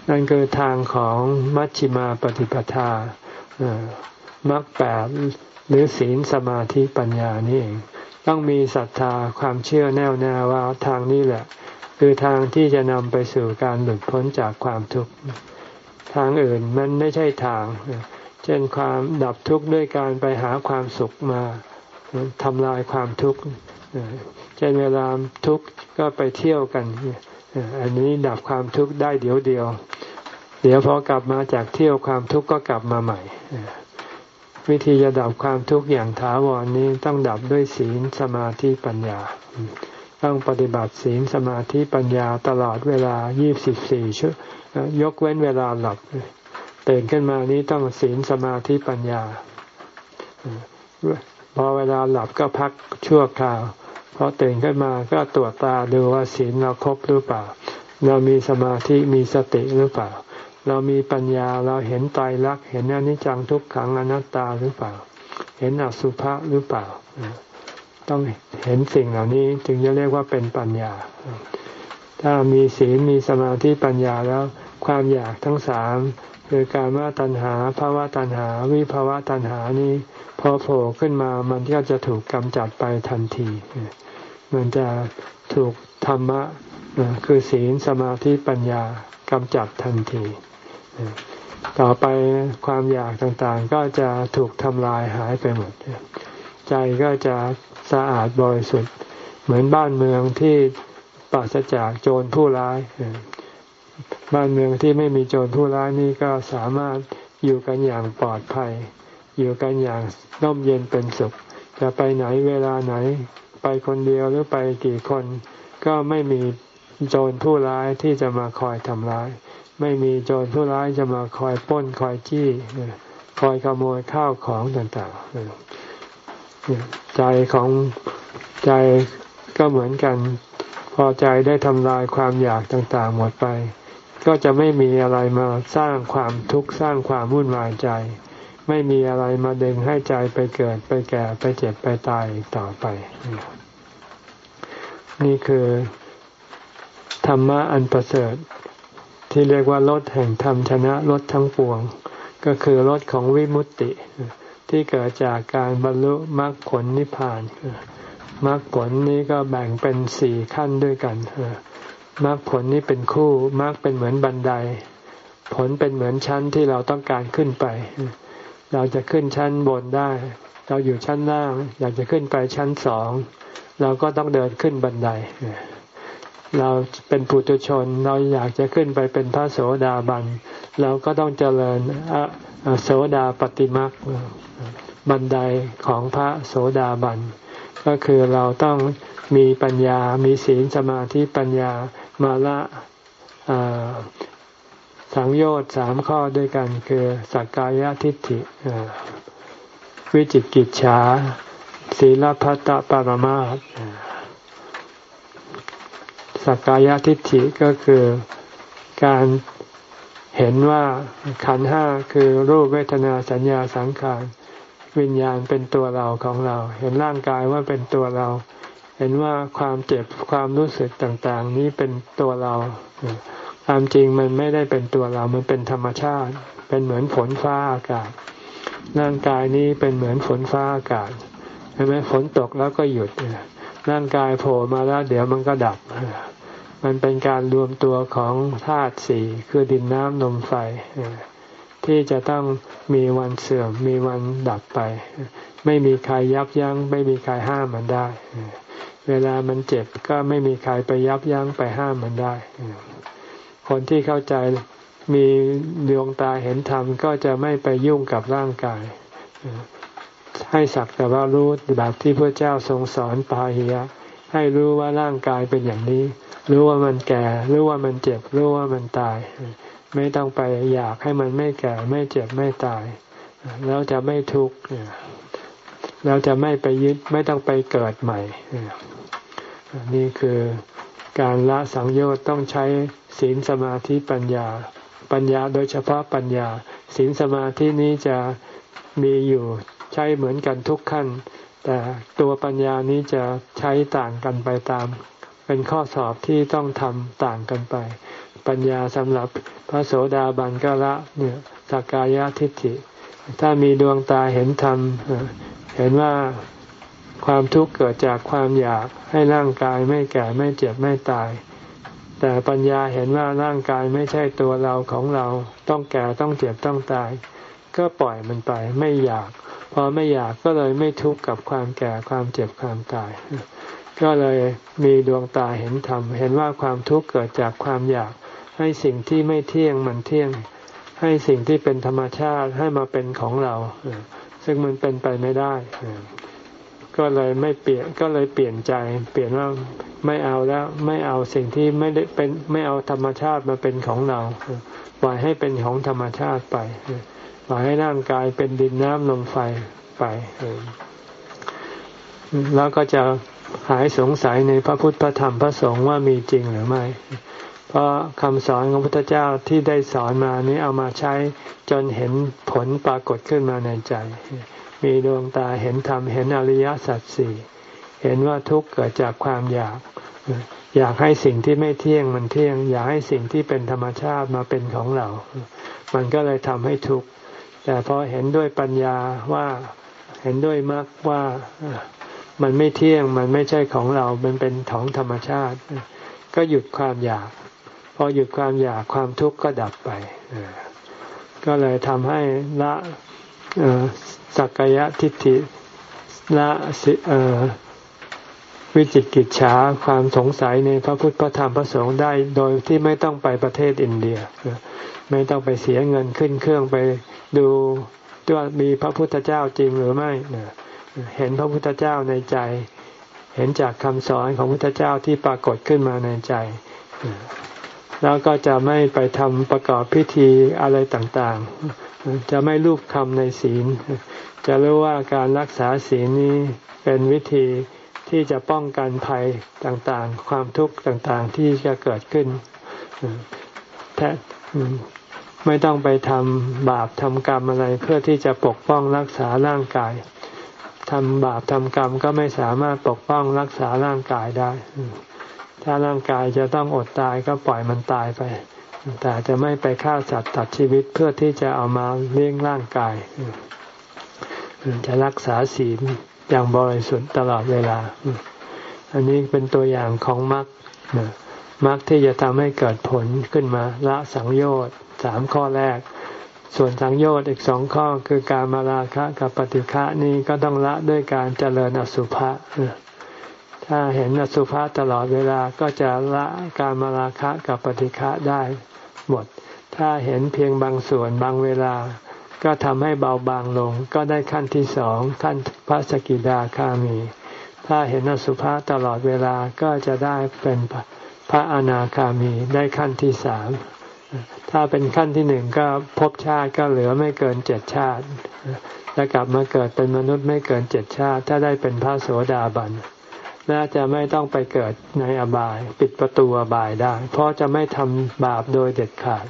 นั่นคือทางของมัชฌิมาปฏิปทา มรรคแปดหรือศีลสมาธิปัญญานี่เองต้องมีศรัทธาความเชื่อแน่วแน่ว่าทางนี้แหละ คือทางที่จะนำไปสู่การหลุดพ้นจากความทุกข์ทางอื่นมันไม่ใช่ทาง เช่นความดับทุกข์ด้วยการไปหาความสุขมาทำลายความทุกข์เช่นเวลาทุกข์ก็ไปเที่ยวกัน อันนี้ดับความทุกข์ได้เดี๋ยวเดียว เดี๋ยวพอกลับมาจากเที่ยวความทุกข์ก็กลับมาใหม่ วิธีจะดับความทุกข์อย่างถาวรนนี้ต้องดับด้วยศีลสมาธิปัญญา ต้องปฏิบัติศีลสมาธิปัญญาตลอดเวลา 24 ชั่ว ยกเว้นเวลาหลับตื่นขึ้นมานี้ต้องศีลสมาธิปัญญา พอเวลาหลับก็พักชั่วคราว พอตื่นขึ้นมาก็ตรวจตาดูว่าศีลเราครบหรือเปล่า เรามีสมาธิมีสติหรือเปล่า เรามีปัญญาเราเห็นตายรักเห็นอนิจจังทุกขังอนัตตาหรือเปล่า เห็นอสุภะหรือเปล่า ต้องเห็นสิ่งเหล่านี้จึงจะเรียกว่าเป็นปัญญา ถ้ามีศีลมีสมาธิปัญญาแล้วความอยากทั้งสามคือการว่าตัณหาภาวะตัณหา วิภาวะตัณหานี้พอโผล่ขึ้นมามันก็จะถูกกำจัดไปทันที มันจะถูกธรรมะคือศีลสมาธิปัญญากำจัดทันที ต่อไปความอยากต่างๆ ก็จะถูกทำลายหายไปหมด ใจก็จะสะอาดบริสุทธิ์ เหมือนบ้านเมืองที่ปราศจากโจรผู้ร้าย บ้านเมืองที่ไม่มีโจรผู้ร้ายนี่ก็สามารถอยู่กันอย่างปลอดภัย อยู่กันอย่างร่มเย็นเป็นสุข จะไปไหนเวลาไหน ไปคนเดียวหรือไปกี่คน ก็ไม่มีโจรผู้ร้ายที่จะมาคอยทำร้าย ไม่มีโจรผู้ร้ายจะมาคอยป้นคอยจี้คอยขโมยข้าวของต่างๆใจของใจก็เหมือนกัน พอใจได้ทำลายความอยากต่างๆ หมดไป ก็จะไม่มีอะไรมาสร้างความทุกข์สร้างความวุ่นวายใจ ไม่มีอะไรมาดึงให้ใจไปเกิดไปแก่ไปเจ็บไปตายต่อไป นี่คือธรรมะอันประเสริฐ ที่เรียกว่ารถแห่งธรรมชนะรถทั้งปวง ก็คือรถของวิมุตติ ที่เกิดจากการบรรลุมรรคผลนิพพานมรรคผลนี้ก็แบ่งเป็นสี่ขั้นด้วยกันมรรคผลนี้เป็นคู่มรรคเป็นเหมือนบันได ผลเป็นเหมือนชั้นที่เราต้องการขึ้นไป เราจะขึ้นชั้นบนได้ เราอยู่ชั้นล่าง อยากจะขึ้นไปชั้นสอง เราก็ต้องเดินขึ้นบันได เราเป็นปุถุชนเราอยากจะขึ้นไปเป็นพระโสดาบันเราก็ต้องเจริญโสดาปฏิมักบันไดของพระโสดาบันก็คือเราต้องมีปัญญา มีศีลสมาธิปัญญามาละสังโยชน์สามข้อด้วยกันคือสักกายทิฏฐิวิจิกิจฉาศีลพัตตปรมาส สักกายทิฏฐิก็คือการเห็นว่าขันห้าคือรูปเวทนาสัญญาสังขารวิญญาณเป็นตัวเราของเรา เห็นร่างกายว่าเป็นตัวเรา เห็นว่าความเจ็บความรู้สึกต่างๆ นี้เป็นตัวเรา ความจริงมันไม่ได้เป็นตัวเรา มันเป็นธรรมชาติ เป็นเหมือนฝนฟ้าอากาศ ร่างกายนี้เป็นเหมือนฝนฟ้าอากาศใช่ไหมฝนตกแล้วก็หยุด ร่างกายโผล่มาแล้ว เดี๋ยวมันก็ดับ มันเป็นการรวมตัวของธาตุสี่คือดินน้ำลมไฟที่จะต้องมีวันเสื่อมมีวันดับไป ไม่มีใครยับยัง้ง ไม่มีใครห้ามมันได้ เวลามันเจ็บก็ไม่มีใครไปยับยั้งไปห้ามมันได้ คนที่เข้าใจมีดวงตาเห็นธรรมก็จะไม่ไปยุ่งกับร่างกาย ให้สักแต่ว่ารู้แบบที่พระเจ้าทรงสอนปาหิยะ ให้รู้ว่าร่างกายเป็นอย่างนี้ รู้ว่ามันแก่ รู้ว่ามันเจ็บ รู้ว่ามันตาย ไม่ต้องไปอยากให้มันไม่แก่ ไม่เจ็บไม่ตาย แล้วจะไม่ทุกข์เราจะไม่ไปยึดไม่ต้องไปเกิดใหม่ นี่คือการละสังโยชน์ต้องใช้ศีลสมาธิปัญญา ปัญญาโดยเฉพาะปัญญาศีลสมาธินี้จะมีอยู่ ใช้เหมือนกันทุกขั้น แต่ตัวปัญญานี้จะใช้ต่างกันไปตาม เป็นข้อสอบที่ต้องทำต่างกันไป ปัญญาสำหรับพระโสดาบันก็ละเนี่ยสักกายทิฏฐิ ถ้ามีดวงตาเห็นธรรมเห็นว่าความทุกข์เกิดจากความอยากให้ร่างกายไม่แก่ไม่เจ็บไม่ตาย แต่ปัญญาเห็นว่าร่างกายไม่ใช่ตัวเราของเรา ต้องแก่ต้องเจ็บต้องตาย ก็ปล่อยมันไปไม่อยาก พอไม่อยากก็เลยไม่ทุกข์กับความแก่ความเจ็บความตาย ก็เลยมีดวงตาเห็นธรรม เห็นว่าความทุกข์เกิดจากความอยากให้สิ่งที่ไม่เที่ยงมันเที่ยง ให้สิ่งที่เป็นธรรมชาติให้มาเป็นของเรา ซึ่งมันเป็นไปไม่ได้ ก็เลยไม่เปลี่ยนก็เลยเปลี่ยนใจ เปลี่ยนว่าไม่เอาแล้วไม่เอาสิ่งที่ไม่ได้เป็นไม่เอาธรรมชาติมาเป็นของเราปล่อยให้เป็นของธรรมชาติไป ล่อยให้ร่างกายเป็นดินน้ำลมไฟไปแล้วก็จะหายสงสัยในพระพุทธพระธรรมพระสงฆ์ว่ามีจริงหรือไม่ เพราะคำสอนของพระพุทธเจ้าที่ได้สอนมานี้เอามาใช้จนเห็นผลปรากฏขึ้นมาในใจ มีดวงตาเห็นธรรมเห็นอริยสัจสี่เห็นว่าทุกข์เกิดจากความอยาก อยากให้สิ่งที่ไม่เที่ยงมันเที่ยง อยากให้สิ่งที่เป็นธรรมชาติมาเป็นของเรา มันก็เลยทำให้ทุกข์ แต่พอเห็นด้วยปัญญาว่าเห็นด้วยมรรคว่ามันไม่เที่ยงมันไม่ใช่ของเรา มันเป็นของธรรมชาติ ก็หยุดความอยาก พอหยุดความอยากความทุกข์ก็ดับไป ก็เลยทำให้ละสักกายทิฏฐิละวิจิกิจฉาความสงสัยในพระพุทธพระธรรมพระสงฆ์ได้ โดยที่ไม่ต้องไปประเทศอินเดีย ไม่ต้องไปเสียเงินขึ้นเครื่องไป ดูว่ามีพระพุทธเจ้าจริงหรือไม่เห็นพระพุทธเจ้าในใจ เห็นจากคำสอนของพุทธเจ้าที่ปรากฏขึ้นมาในใจ แล้วก็จะไม่ไปทำประกอบพิธีอะไรต่างๆ จะไม่รูปคำในศีล จะรู้ว่าการรักษาศีลนี้เป็นวิธีที่จะป้องกันภัยต่างๆ ความทุกข์ต่างๆที่จะเกิดขึ้นแท ไม่ต้องไปทำบาปทำกรรมอะไรเพื่อที่จะปกป้องรักษาร่างกายทำบาปทำกรรมก็ไม่สามารถปกป้องรักษาร่างกายได้ ถ้าร่างกายจะต้องอดตายก็ปล่อยมันตายไป แต่จะไม่ไปฆ่าสัตว์ตัดชีวิตเพื่อที่จะเอามาเลี้ยงร่างกาย จะรักษาศีลอย่างบริสุทธิ์ตลอดเวลา อันนี้เป็นตัวอย่างของมรรคมรรคที่จะทำให้เกิดผลขึ้นมาละสังโยชน์ สามข้อแรก ส่วนสังโยชน์อีกสองข้อคือการมาราคะกับปฏิฆะนี่ก็ต้องละด้วยการเจริญอสุภะถ้าเห็นอสุภะตลอดเวลาก็จะละการมาราคะกับปฏิฆะได้หมด ถ้าเห็นเพียงบางส่วนบางเวลาก็ทำให้เบาบางลง ก็ได้ขั้นที่สองขั้นพระสกิดาคามี ถ้าเห็นอสุภะตลอดเวลาก็จะได้เป็นพระอนาคามีได้ขั้นที่สาม ถ้าเป็นขั้นที่หนึ่งก็พบชาติก็เหลือไม่เกินเจ็ดชาติแล้วกลับมาเกิดเป็นมนุษย์ไม่เกินเจ็ดชาติ ถ้าได้เป็นพระโสดาบันและจะไม่ต้องไปเกิดในอบาย ปิดประตูอบายได้ เพราะจะไม่ทำบาปโดยเด็ดขาด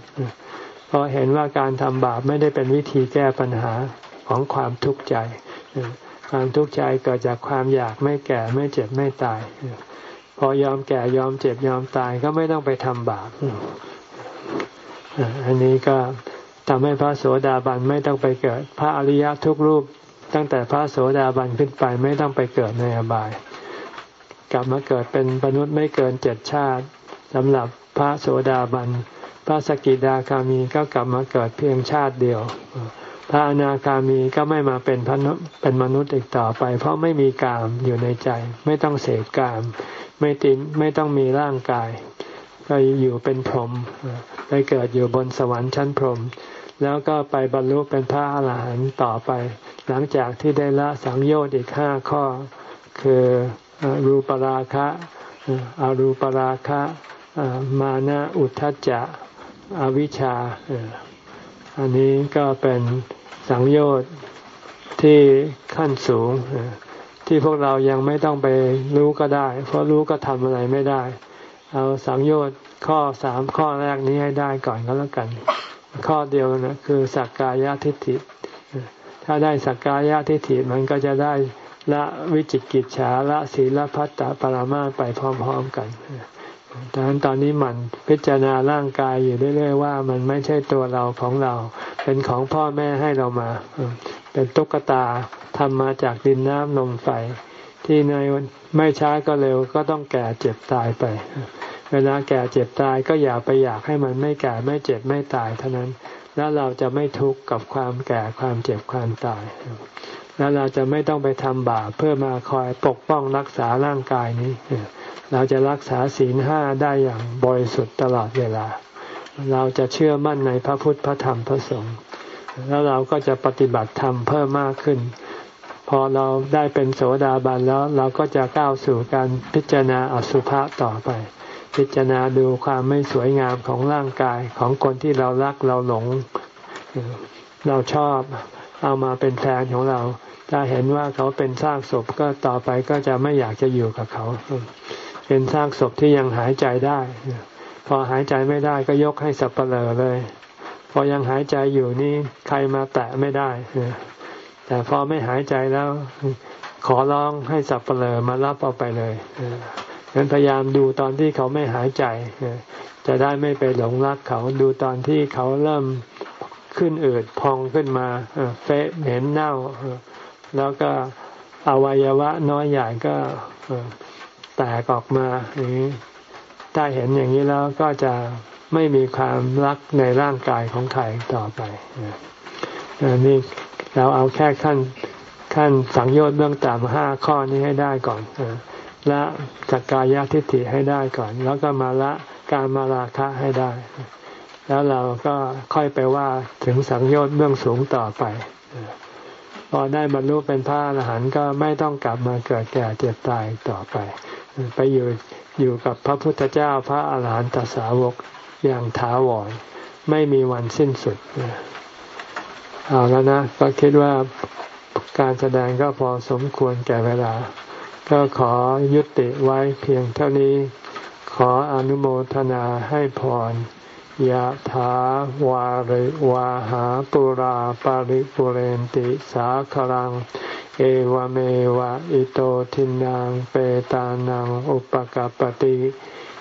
เพราะเห็นว่าการทำบาปไม่ได้เป็นวิธีแก้ปัญหาของความทุกข์ใจ ความทุกข์ใจเกิดจากความอยากไม่แก่ไม่เจ็บไม่ตาย พอยอมแก่ยอมเจ็บยอมตายก็ไม่ต้องไปทำบาป อันนี้ก็ทำให้พระโสดาบันไม่ต้องไปเกิด พระอริยทุกรูป ตั้งแต่พระโสดาบันขึ้นไปไม่ต้องไปเกิดในอบาย กลับมาเกิดเป็นมนุษย์ไม่เกินเจ็ดชาติสำหรับพระโสดาบัน พระสกิดาคามีก็กลับมาเกิดเพียงชาติเดียว พระอนาคามีก็ไม่มาเป็นพระเป็นมนุษย์อีกต่อไป เพราะไม่มีกามอยู่ในใจ ไม่ต้องเสกกาม ไม่ติไม่ต้องมีร่างกาย ก็อยู่เป็นพรหมไปเกิดอยู่บนสวรรค์ชั้นพรหมแล้วก็ไปบรรลุเป็นพระอรหันต์ต่อไป หลังจากที่ได้ละสังโยชน์อีกห้าข้อ คือรูปราคะอารูปราคะมานะอุทธัจจะอวิชชาอันนี้ก็เป็นสังโยชน์ที่ขั้นสูงที่พวกเรายังไม่ต้องไปรู้ก็ได้ เพราะรู้ก็ทำอะไรไม่ได้ เอาสังโยชน์ข้อสามข้อแรกนี้ให้ได้ก่อนก็แล้วกัน ข้อเดียวนะคือสักกายทิฏฐิ ถ้าได้สักกายทิฏฐิมันก็จะได้ละวิจิกิจฉาละศีลพัตตปรามาไปพร้อม ๆกันดังนั้นตอนนี้มันพิจารณาร่างกายอยู่เรื่อยๆว่า มันไม่ใช่ตัวเราของเรา เป็นของพ่อแม่ให้เรามา เป็นตุ๊กตาทำมาจากดินน้ำนมไฟที่ใน ไม่ช้าก็เร็วก็ต้องแก่เจ็บตายไป เวลาแก่เจ็บตายก็อย่าไปอยากให้มันไม่แก่ไม่เจ็บไม่ตายเท่านั้น แล้วเราจะไม่ทุกข์กับความแก่ความเจ็บความตาย แล้วเราจะไม่ต้องไปทำบาปเพื่อมาคอยปกป้องรักษาร่างกายนี้ เราจะรักษาศีลห้าได้อย่างบริสุทธิ์ตลอดเวลา เราจะเชื่อมั่นในพระพุทธพระธรรมพระสงฆ์แล้วเราก็จะปฏิบัติธรรมเพิ่มมากขึ้น พอเราได้เป็นโสดาบันแล้วเราก็จะก้าวสู่การพิจารณาอสุภะต่อไป พิจารณาดูความไม่สวยงามของร่างกายของคนที่เรารักเราหลง เราชอบเอามาเป็นแฟนของเราถ้าเห็นว่าเขาเป็นซากศพก็ต่อไปก็จะไม่อยากจะอยู่กับเขา เป็นซากศพที่ยังหายใจได้ พอหายใจไม่ได้ก็ยกให้สับเปลอเลย พอยังหายใจอยู่นี่ใครมาแตะไม่ได้ แต่พอไม่หายใจแล้ว ขอร้องให้สับเปลอมารับเอาไปเลยงั้นพยายามดูตอนที่เขาไม่หายใจ จะได้ไม่ไปหลงรักเขาดูตอนที่เขาเริ่มขึ้นอืดพองขึ้นมาเฟะเหม็นเน่า แล้วก็อวัยวะน้อยใหญ่ก็แตกออกมาอย่างนี้ถ้าเห็นอย่างนี้แล้วก็จะไม่มีความรักในร่างกายของใครต่อไปนี่ เราเอาแค่ขั้นขั้นสังโยชน์เบื้องต่ำห้าข้อนี้ให้ได้ก่อนละจักกายทิฏฐิให้ได้ก่อน แล้วก็มาละการมาราคะให้ได้ แล้วเราก็ค่อยไปว่าถึงสังโยชน์เบื้องสูงต่อไปพอได้บรรลุเป็นพระอรหันต์ก็ไม่ต้องกลับมาเกิดแก่เจ็บตายต่อไป ไปอยู่อยู่กับพระพุทธเจ้าพระอาหารหันตสาวกอย่างถาวรไม่มีวันสิ้นสุด เอาแล้วนะ ก็คิดว่าการแสดงก็พอสมควรแก่เวลา ก็ขอยุติไว้เพียงเท่านี้ ขออนุโมทนาให้พรยะถาวาริวาหาปุราปาริปุเรนติสาคลัง เอวเมวะอิโตทินังเปตานังอุปกาปติ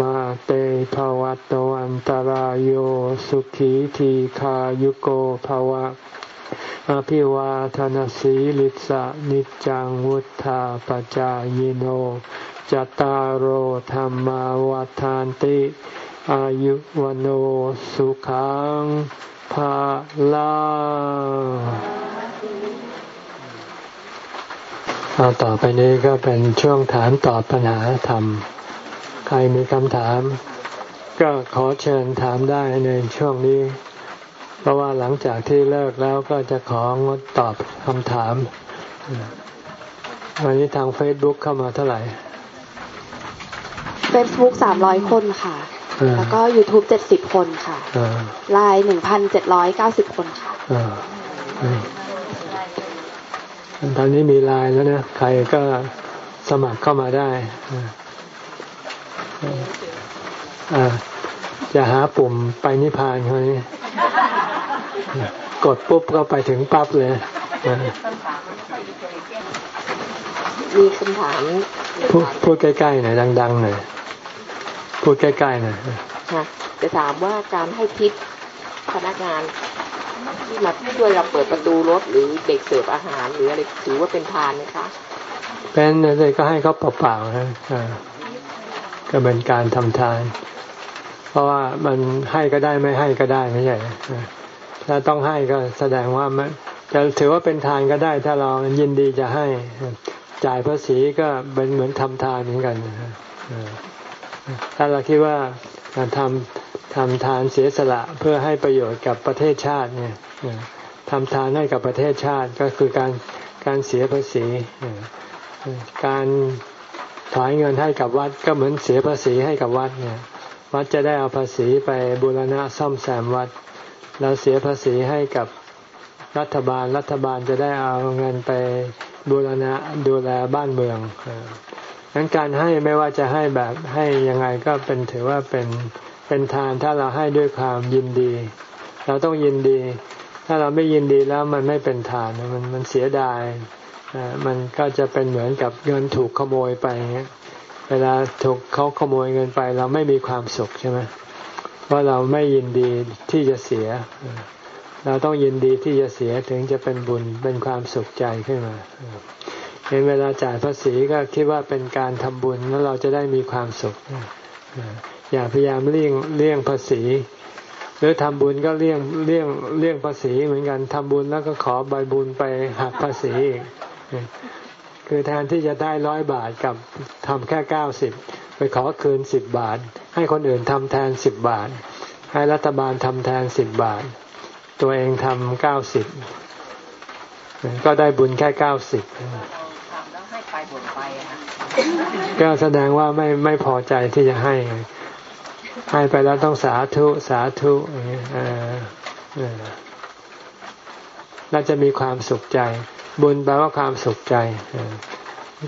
มาเตภวัตวันตารโยสุขีทีขายุโกภวะ อภิวาทนสีลิสะนิจังวุธาปจายโนจตารโหธรรมวาทานติ อายุวโนสุขังภาลาเอาต่อไปนี้ก็เป็นช่วงถามตอบปัญหาธรรม ใครมีคำถาม ก็ขอเชิญถามได้ในช่วงนี้ เพราะว่าหลังจากที่เลิกแล้วก็จะของดตอบคำถาม วันนี้ทางเฟซบุ๊กเข้ามาเท่าไหร่เฟซบุ๊กสามร้อยคนค่ะ แล้วก็ยูทูบเจ็ดสิบคนค่ะไลน์หนึ่งพันเจ็ดร้อยเก้าสิบคนค่ะตอนนี้มีไลน์แล้วนะ ใครก็สมัครเข้ามาได้ จะหาปุ่มไปนิพพานเขานี้กดปุ๊บก็ไปถึงปั๊บเลย มีคำถามพูดพูดใกล้ๆหน่อยดังๆหน่อยพูดใกล้ๆหน่อยค่ะจะถามว่าการให้ทิปพนักงานที่มาช่วยเราเปิดประตูรถหรือเด็กเสิร์ฟอาหารหรืออะไรถือว่าเป็นทานไหมคะเป็นเลยก็ให้เขาเปล่าๆนะ ก็เป็นการทำทาน เพราะว่ามันให้ก็ได้ไม่ให้ก็ได้ไม่ใช่ถ้าต้องให้ก็แสดงว่ามันจะถือว่าเป็นทานก็ได้ ถ้าเรายินดีจะให้ จ่ายภาษีก็เป็นเหมือนทำทานเหมือนกันถ้าเราคิดว่าการทำทำทานเสียสละเพื่อให้ประโยชน์กับประเทศชาติเนี่ยทำทานให้กับประเทศชาติก็คือการการเสียภาษี การ ถอยเงินให้กับวัดก็เหมือนเสียภาษีให้กับวัดเนี่ย วัดจะได้เอาภาษีไปบูรณะซ่อมแซมวัดเราเสียภาษีให้กับรัฐบาลรัฐบาลจะได้เอาเงินไปบูรณะดูแลบ้านเมืองนั้นการให้ไม่ว่าจะให้แบบให้ยังไงก็เป็นถือว่าเป็นเป็นทานถ้าเราให้ด้วยความยินดี เราต้องยินดี ถ้าเราไม่ยินดีแล้วมันไม่เป็นทานมันมันเสียดาย มันก็จะเป็นเหมือนกับเงินถูกขโมยไปเงี้ยเวลาถูกเขาขโมยเงินไป เราไม่มีความสุขใช่ไหมเพราะเราไม่ยินดีที่จะเสีย เราต้องยินดีที่จะเสียถึงจะเป็นบุญเป็นความสุขใจขึ้นมาเห็นเวลาจ่ายภาษีก็คิดว่าเป็นการทำบุญแล้วเราจะได้มีความสุขอย่าพยายามเลี่ยงเลี่ยงภาษี หรือทำบุญก็เลี่ยงเลี่ยงเลี่ยงภาษีเหมือนกันทำบุญแล้วก็ขอใบบุญไปหักภาษีอีก คือแทนที่จะได้ร้อยบาทกับทำแค่เก้าสิบไปขอคืนสิบบาท ให้คนอื่นทำแทนสิบบาท ให้รัฐบาลทำแทนสิบบาท ตัวเองทำเก้าสิบก็ได้บุญแค่เก้าสิบก็แสดงว่าไม่ไม่พอใจที่จะให้ ให้ไปแล้วต้องสาธุสาธุอย่างนี้เราจะมีความสุขใจ บุญแปลว่าความสุขใจ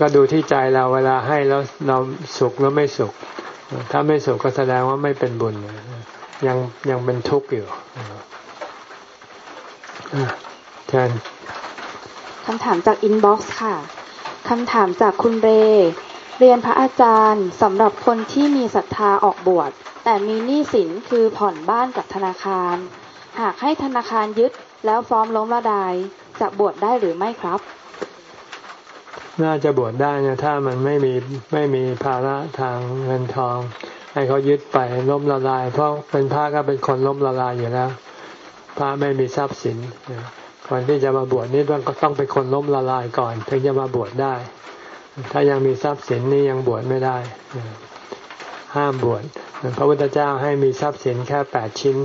ก็ดูที่ใจเราเวลาให้แล้วเราสุขหรือไม่สุข ถ้าไม่สุขก็แสดงว่าไม่เป็นบุญ ยังยังเป็นทุกข์อยู่แทนคำถามจาก inbox ค่ะคำถามจากคุณเร เรียนพระอาจารย์สำหรับคนที่มีศรัทธาออกบวชแต่มีหนี้สินคือผ่อนบ้านกับธนาคาร หากให้ธนาคารยึด แล้วฟ้องล้มละลายจะบวชได้หรือไม่ครับ น่าจะบวชได้นะถ้ามันไม่มีไม่มีภาระทางเงินทอง ให้เขายึดไปล้มละลาย เพราะเป็นพระก็เป็นคนล้มละลายอยู่แล้วพระไม่มีทรัพย์สินก่อนที่จะมาบวชนี่ต้องต้องเป็นคนล้มละลายก่อน ถึงจะมาบวชได้ ถ้ายังมีทรัพย์สินนี่ยังบวชไม่ได้ ห้ามบวชพระพุทธเจ้าให้มีทรัพย์สินแค่แปดชิ้น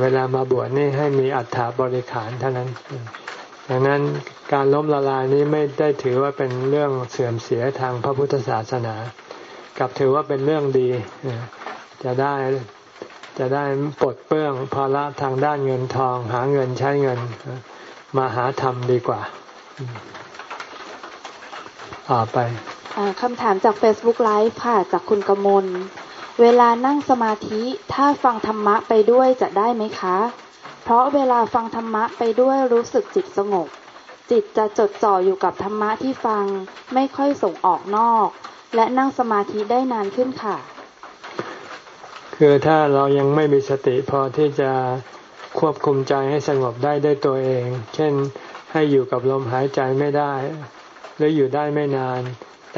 เวลามาบวชนี่ให้มีอัฐาบริขารเท่านั้น ดังนั้นการล้มละลายนี้ไม่ได้ถือว่าเป็นเรื่องเสื่อมเสียทางพระพุทธศาสนา กลับถือว่าเป็นเรื่องดี จะได้จะได้ปลดเปื้องภาระทางด้านเงินทอง หาเงินใช้เงินมาหาธรรมดีกว่าต่อไปคำถามจาก Facebook Live ค่ะ จากคุณกมล เวลานั่งสมาธิถ้าฟังธรรมะไปด้วยจะได้ไหมคะ เพราะเวลาฟังธรรมะไปด้วยรู้สึกจิตสงบ จิตจะจดจ่ออยู่กับธรรมะที่ฟังไม่ค่อยส่งออกนอก และนั่งสมาธิได้นานขึ้นค่ะ คือถ้าเรายังไม่มีสติพอที่จะควบคุมใจให้สงบได้ด้วยตัวเอง เช่นให้อยู่กับลมหายใจไม่ได้ หรืออยู่ได้ไม่นาน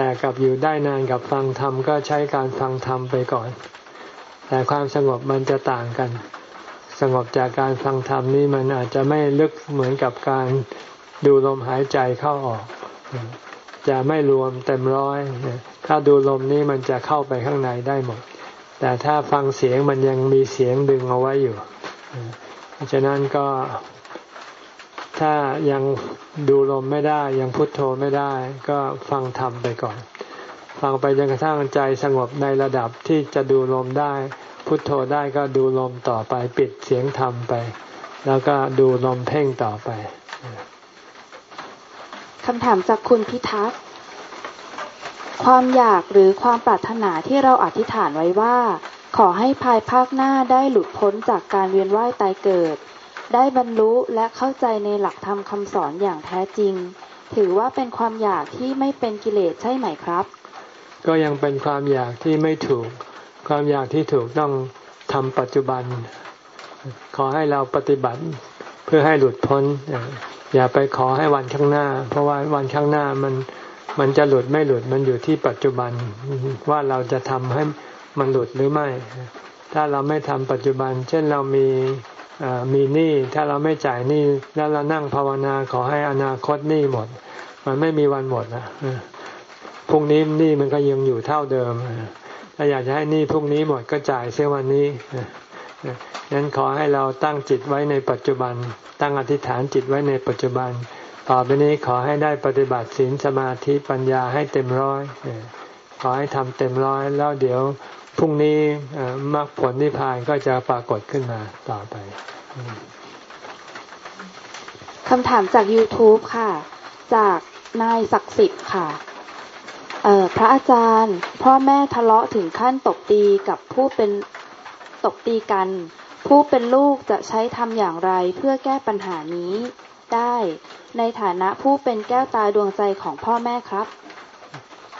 แต่กับอยู่ได้นานกับฟังธรรมก็ใช้การฟังธรรมไปก่อน แต่ความสงบมันจะต่างกัน สงบจากการฟังธรรมนี่มันอาจจะไม่ลึกเหมือนกับการดูลมหายใจเข้าออก จะไม่รวมเต็มร้อย ถ้าดูลมนี่มันจะเข้าไปข้างในได้หมด แต่ถ้าฟังเสียงมันยังมีเสียงดึงเอาไว้อยู่ เพราะฉะนั้นก็ ถ้ายังดูลมไม่ได้ยังพุทโธไม่ได้ ก็ฟังธรรมไปก่อน ฟังไปจนกระทั่งใจสงบในระดับที่จะดูลมได้ พุทโธได้ก็ดูลมต่อไปปิดเสียงธรรมไป แล้วก็ดูลมเพ่งต่อไปคำถามจากคุณพิทักษ์ความอยากหรือความปรารถนาที่เราอธิษฐานไว้ว่า ขอให้ภายภาคหน้าได้หลุดพ้นจากการเวียนว่ายตายเกิด ได้บรรลุและเข้าใจในหลักธรรมคำสอนอย่างแท้จริง ถือว่าเป็นความอยากที่ไม่เป็นกิเลสใช่ไหมครับ ก็ยังเป็นความอยากที่ไม่ถูก ความอยากที่ถูกต้องทำปัจจุบัน ขอให้เราปฏิบัติเพื่อให้หลุดพ้น อย่าไปขอให้วันข้างหน้า เพราะว่าวันข้างหน้ามันมันจะหลุดไม่หลุดมันอยู่ที่ปัจจุบันว่าเราจะทำให้มันหลุดหรือไม่ ถ้าเราไม่ทำปัจจุบัน เช่นเรามี มีหนี้ถ้าเราไม่จ่ายหนี้แล้วเรานั่งภาวนาขอให้อนาคตหนี้หมด มันไม่มีวันหมดนะพรุ่งนี้หนี้มันก็ยังอยู่เท่าเดิมถ้าอยากจะให้หนี้พรุ่งนี้หมดก็จ่ายเสียวันนี้นั้นขอให้เราตั้งจิตไว้ในปัจจุบัน ตั้งอธิษฐานจิตไว้ในปัจจุบัน ต่อไปนี้ขอให้ได้ปฏิบัติศีลสมาธิปัญญาให้เต็มร้อยขอให้ทำเต็มร้อยแล้วเดี๋ยว พรุ่งนี้มรรคผลนิพพานก็จะปรากฏขึ้นมาต่อไปคำถามจาก YouTube ค่ะ จากนายศักดิ์สิทธิ์ค่ะพระอาจารย์ พ่อแม่ทะเลาะถึงขั้นตบตีกับผู้เป็นตบตีกัน ผู้เป็นลูกจะใช้ทำอย่างไรเพื่อแก้ปัญหานี้ได้ในฐานะผู้เป็นแก้วตาดวงใจของพ่อแม่ครับ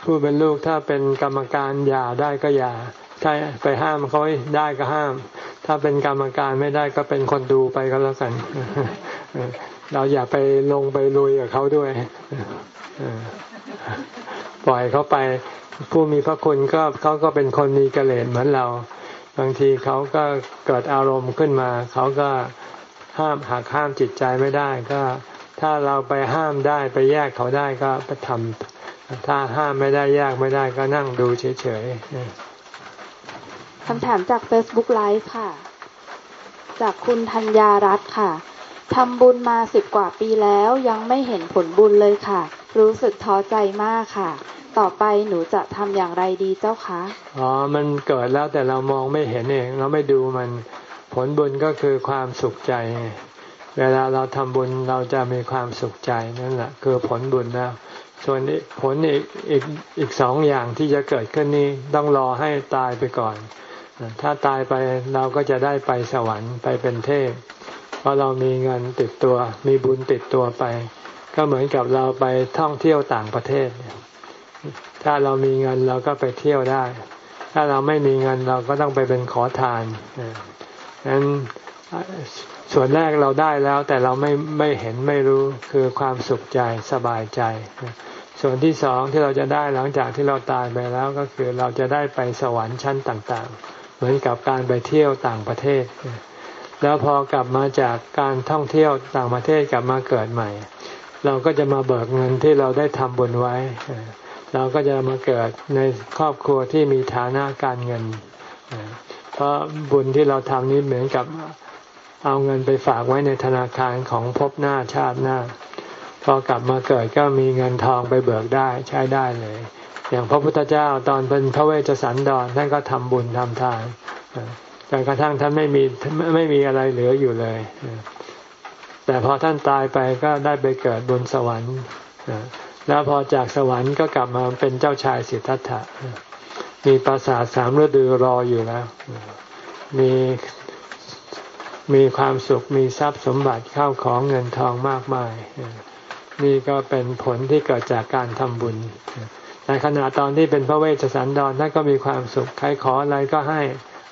ผู้เป็นลูกถ้าเป็นกรรมการอย่าได้ก็อย่า ถ้าไปห้ามเขาได้ก็ห้าม ถ้าเป็นกรรมการไม่ได้ก็เป็นคนดูไปก็แล้วกัน เราอย่าไปลงไปลุยกับเขาด้วยปล่อยเขาไปผู้มีพระคุณก็เขาก็เป็นคนมีกระเลนเหมือนเรา บางทีเขาก็เกิดอารมณ์ขึ้นมา เขาก็ห้ามหากห้ามจิตใจไม่ได้ ก็ถ้าเราไปห้ามได้ไปแยกเขาได้ก็ไปทำถ้าห้ามไม่ได้แยกไม่ได้ก็นั่งดูเฉยๆ คำถามจาก Facebook Live ค่ะ จากคุณธัญญารัตน์ค่ะทำบุญมาสิบกว่าปีแล้วยังไม่เห็นผลบุญเลยค่ะ รู้สึกท้อใจมากค่ะ ต่อไปหนูจะทำอย่างไรดีเจ้าคะอ๋อ มันเกิดแล้วแต่เรามองไม่เห็นเองเราไม่ดูมันผลบุญก็คือความสุขใจ เวลาเราทำบุญเราจะมีความสุขใจนั่นแหละคือผลบุญแล้วส่วนผลอีกอีกอีกสองอย่างที่จะเกิดขึ้นนี้ต้องรอให้ตายไปก่อน ถ้าตายไปเราก็จะได้ไปสวรรค์ไปเป็นเทพ เพราะเรามีเงินติดตัว มีบุญติดตัวไป ก็เหมือนกับเราไปท่องเที่ยวต่างประเทศ ถ้าเรามีเงินเราก็ไปเที่ยวได้ ถ้าเราไม่มีเงินเราก็ต้องไปเป็นขอทานนั้นส่วนแรกเราได้แล้วแต่เราไม่ไม่เห็นไม่รู้คือความสุขใจสบายใจ ส่วนที่สองที่เราจะได้หลังจากที่เราตายไปแล้วก็คือเราจะได้ไปสวรรค์ชั้นต่างๆ เหมือนกับการไปเที่ยวต่างประเทศ แล้วพอกลับมาจากการท่องเที่ยวต่างประเทศกลับมาเกิดใหม่ เราก็จะมาเบิกเงินที่เราได้ทำบุญไว้ เราก็จะมาเกิดในครอบครัวที่มีฐานะการเงิน เพราะบุญที่เราทำนี้เหมือนกับเอาเงินไปฝากไว้ในธนาคารของภพหน้าชาติหน้า พอกลับมาเกิดก็มีเงินทองไปเบิกได้ใช้ได้เลย อย่างพระพุทธเจ้าตอนเป็นพระเวชสันดรท่านก็ทำบุญทำทานจนกระทั่งท่านไม่มีไม่มีอะไรเหลืออยู่เลย แต่พอท่านตายไปก็ได้ไปเกิดบนสวรรค์แล้วพอจากสวรรค์ก็กลับมาเป็นเจ้าชายสิทธัตถะมีปราสาทสามฤดูรออยู่แล้ว มีมีความสุขมีทรัพย์สมบัติเข้าของเงินทองมากมาย นี่ก็เป็นผลที่เกิดจากการทำบุญ ในขณะตอนที่เป็นพระเวชสันดรท่านก็มีความสุข ใครขออะไรก็ให้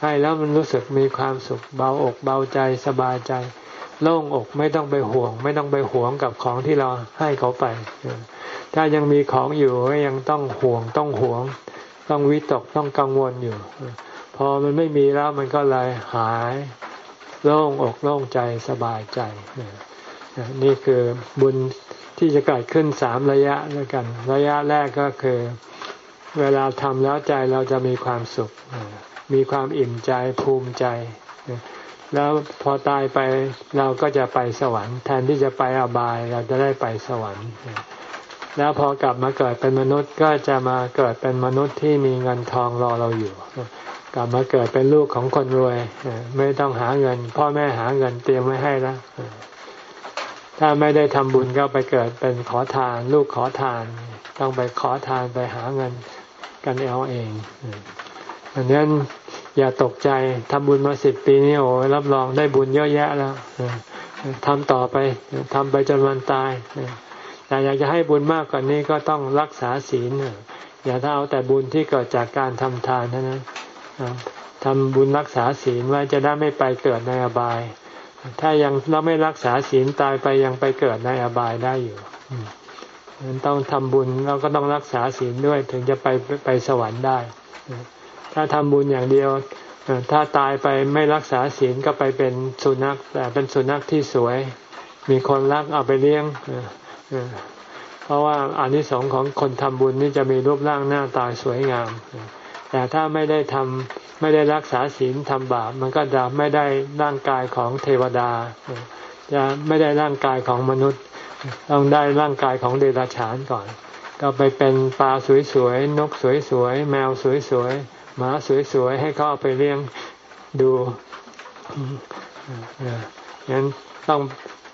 ให้แล้วมันรู้สึกมีความสุข เบาอกเบาใจสบายใจ โล่งอกไม่ต้องไปห่วง ไม่ต้องไปห่วงกับของที่เราให้เขาไป ถ้ายังมีของอยู่ก็ยังต้องห่วงต้องห่วง ต้องวิตกต้องกังวลอยู่ พอมันไม่มีแล้วมันก็เลยหายโล่งอกโล่งใจสบายใจนี่คือบุญ ที่จะเกิดขึ้นสามระยะด้วยกัน ระยะแรกก็คือเวลาทำแล้วใจเราจะมีความสุข มีความอิ่มใจภูมิใจ แล้วพอตายไปเราก็จะไปสวรรค์ แทนที่จะไปอบายเราจะได้ไปสวรรค์ แล้วพอกลับมาเกิดเป็นมนุษย์ก็จะมาเกิดเป็นมนุษย์ที่มีเงินทองรอเราอยู่ กลับมาเกิดเป็นลูกของคนรวย ไม่ต้องหาเงิน พ่อแม่หาเงินเตรียมไว้ให้แล้ว ถ้าไม่ได้ทำบุญก็ไปเกิดเป็นขอทาน ลูกขอทาน ต้องไปขอทานไปหาเงินกันเอาเองอันนี้อย่าตกใจทำบุญมาสิบปีนี้โอ้รับรองได้บุญเยอะแยะแล้วทำต่อไปทำไปจนวันตายแต่อยากจะให้บุญมากกว่านี้ก็ต้องรักษาศีลอย่าถ้าเอาแต่บุญที่เกิดจากการทำทานเท่านั้นทำบุญรักษาศีลไว้จะได้ไม่ไปเกิดในอบาย ถ้ายังเราไม่รักษาศีลตายไปยังไปเกิดในอบายได้อยู่มันต้องทำบุญเราก็ต้องรักษาศีลด้วยถึงจะไปไปสวรรค์ได้ ถ้าทำบุญอย่างเดียว ถ้าตายไปไม่รักษาศีลก็ไปเป็นสุนัข แต่เป็นสุนัขที่สวย มีคนรักเอาไปเลี้ยง เพราะว่าอานิสงส์ของคนทำบุญนี่จะมีรูปร่างหน้าตาสวยงาม แต่ถ้าไม่ได้ทำไม่ได้รักษาศีลทำบาปมันก็จะไม่ได้ร่างกายของเทวดา จะไม่ได้ร่างกายของมนุษย์ ต้องได้ร่างกายของเดรัจฉานก่อน ก็ไปเป็นปลาสวยๆนกสวยๆแมวสวยๆหมาสวยๆให้เขาไปเลี้ยงดูงั้นต้อง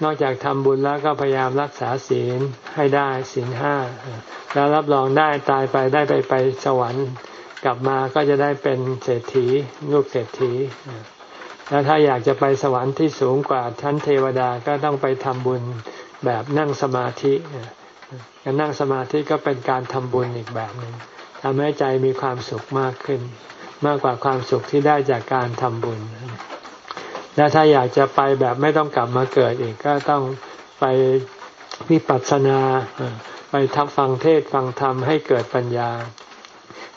นอกจากทำบุญแล้วก็พยายามรักษาศีลให้ได้ศีลห้าแล้วรับรองได้ตายไปได้ไปไปสวรรค์ กลับมาก็จะได้เป็นเศรษฐีลูกเศรษฐีแล้วถ้าอยากจะไปสวรรค์ที่สูงกว่าชั้นเทวดาก็ต้องไปทำบุญแบบนั่งสมาธิการนั่งสมาธิก็เป็นการทำบุญอีกแบบหนึ่งทำให้ใจมีความสุขมากขึ้น มากกว่าความสุขที่ได้จากการทำบุญ แล้วถ้าอยากจะไปแบบไม่ต้องกลับมาเกิดอีกก็ต้องไปวิปัสสนาไปทับฟังเทศฟังธรรมให้เกิดปัญญา